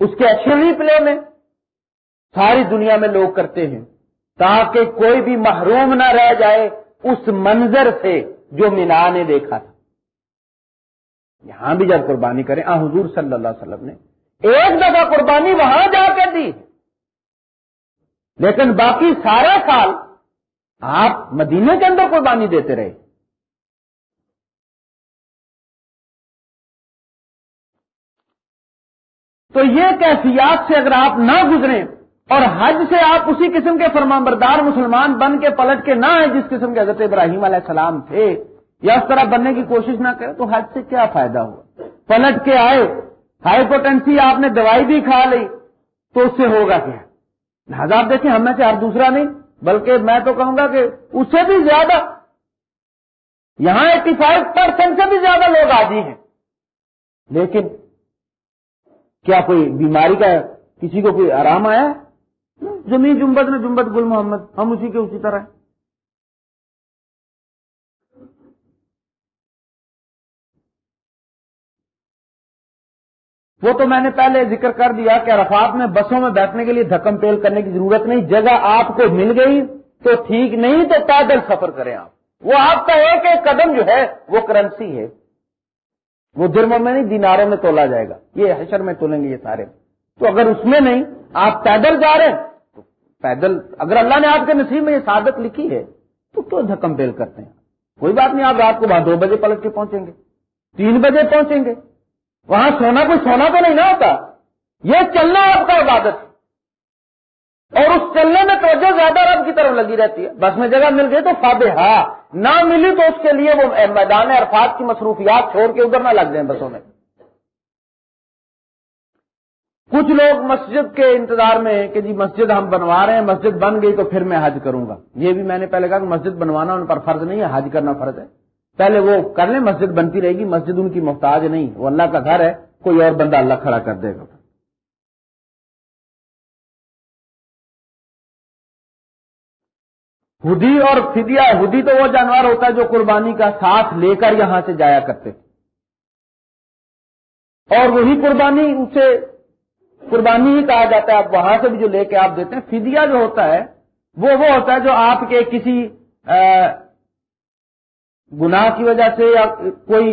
اس کے ایکچولی پلے میں ساری دنیا میں لوگ کرتے ہیں، تاکہ کوئی بھی محروم نہ رہ جائے اس منظر سے جو مینا نے دیکھا تھا۔ یہاں بھی جب قربانی کریں، آ، حضور صلی اللہ علیہ وسلم نے ایک دفعہ قربانی وہاں جا کے دی۔ لیکن باقی سارا سال آپ مدینے کے اندر قربانی دیتے رہے۔ تو یہ کیفیات سے اگر آپ نہ گزریں اور حج سے آپ اسی قسم کے فرمانبردار مسلمان بن کے پلٹ کے نہ آئے جس قسم کے حضرت ابراہیم علیہ السلام تھے، یا اس طرح بننے کی کوشش نہ کریں، تو حج سے کیا فائدہ ہوا؟ پلٹ کے آئے، ہائی پوٹینسی آپ نے دوائی بھی کھا لی، تو اس سے ہوگا کیا؟ لہٰذا آپ دیکھیں، ہم میں سے ہر دوسرا نہیں، بلکہ میں تو کہوں گا کہ اس سے بھی زیادہ، یہاں ایٹی فائیو پرسینٹ سے بھی زیادہ لوگ آجی ہیں۔ لیکن کیا کوئی بیماری کا کسی کو کوئی آرام آیا؟ زمین جمبت نے جمبت گل محمد، ہم اسی کے اسی طرح ہیں۔ وہ تو میں نے پہلے ذکر کر دیا کہ عرفات میں بسوں میں بیٹھنے کے لیے دھکم پیل کرنے کی ضرورت نہیں، جگہ آپ کو مل گئی تو ٹھیک، نہیں تو پیدل سفر کریں آپ۔ وہ آپ کا ایک ایک قدم جو ہے وہ کرنسی ہے۔ وہ جرموں میں نہیں، دیناروں میں تولا جائے گا۔ یہ حشر میں تولیں گے یہ سارے۔ تو اگر اس میں نہیں، آپ پیدل جا رہے ہیں، تو پیدل، اگر اللہ نے آپ کے نصیب میں یہ سعادت لکھی ہے، تو کیوں دھکم پیل کرتے ہیں۔ کوئی بات نہیں، آپ رات کو وہاں دو بجے پلٹ کے پہنچیں گے۔ تین بجے پہنچیں گے۔ وہاں سونا، کوئی سونا تو نہیں نہ ہوتا۔ یہ چلنا آپ کا عبادت۔ ہے اور اس چلنے میں توجہ زیادہ رب کی طرف لگی رہتی ہے۔ بس میں جگہ مل گئی تو فادے ہاں نہ ملی تو اس کے لیے وہ میدان عرفات کی مصروفیات چھوڑ کے ادھر نہ لگ جائیں بسوں میں۔ کچھ لوگ مسجد کے انتظار میں کہ جی مسجد ہم بنوا رہے ہیں، مسجد بن گئی تو پھر میں حج کروں گا۔ یہ بھی میں نے پہلے کہا کہ مسجد بنوانا ان پر فرض نہیں ہے، حج کرنا فرض ہے۔ پہلے وہ کر لیں، مسجد بنتی رہے گی، مسجد ان کی محتاج نہیں، وہ اللہ کا گھر ہے، کوئی اور بندہ اللہ کھڑا کر دے گا۔ ہدی اور فدیا ہدی تو وہ جانور ہوتا ہے جو قربانی کا ساتھ لے کر یہاں سے جایا کرتے۔ تھے اور وہی قربانی اسے قربانی ہی کہا جاتا ہے، آپ وہاں سے بھی جو لے کے آپ دیتے ہیں۔ فدیا جو ہوتا ہے، وہ وہ ہوتا ہے جو آپ کے کسی گناہ کی وجہ سے یا کوئی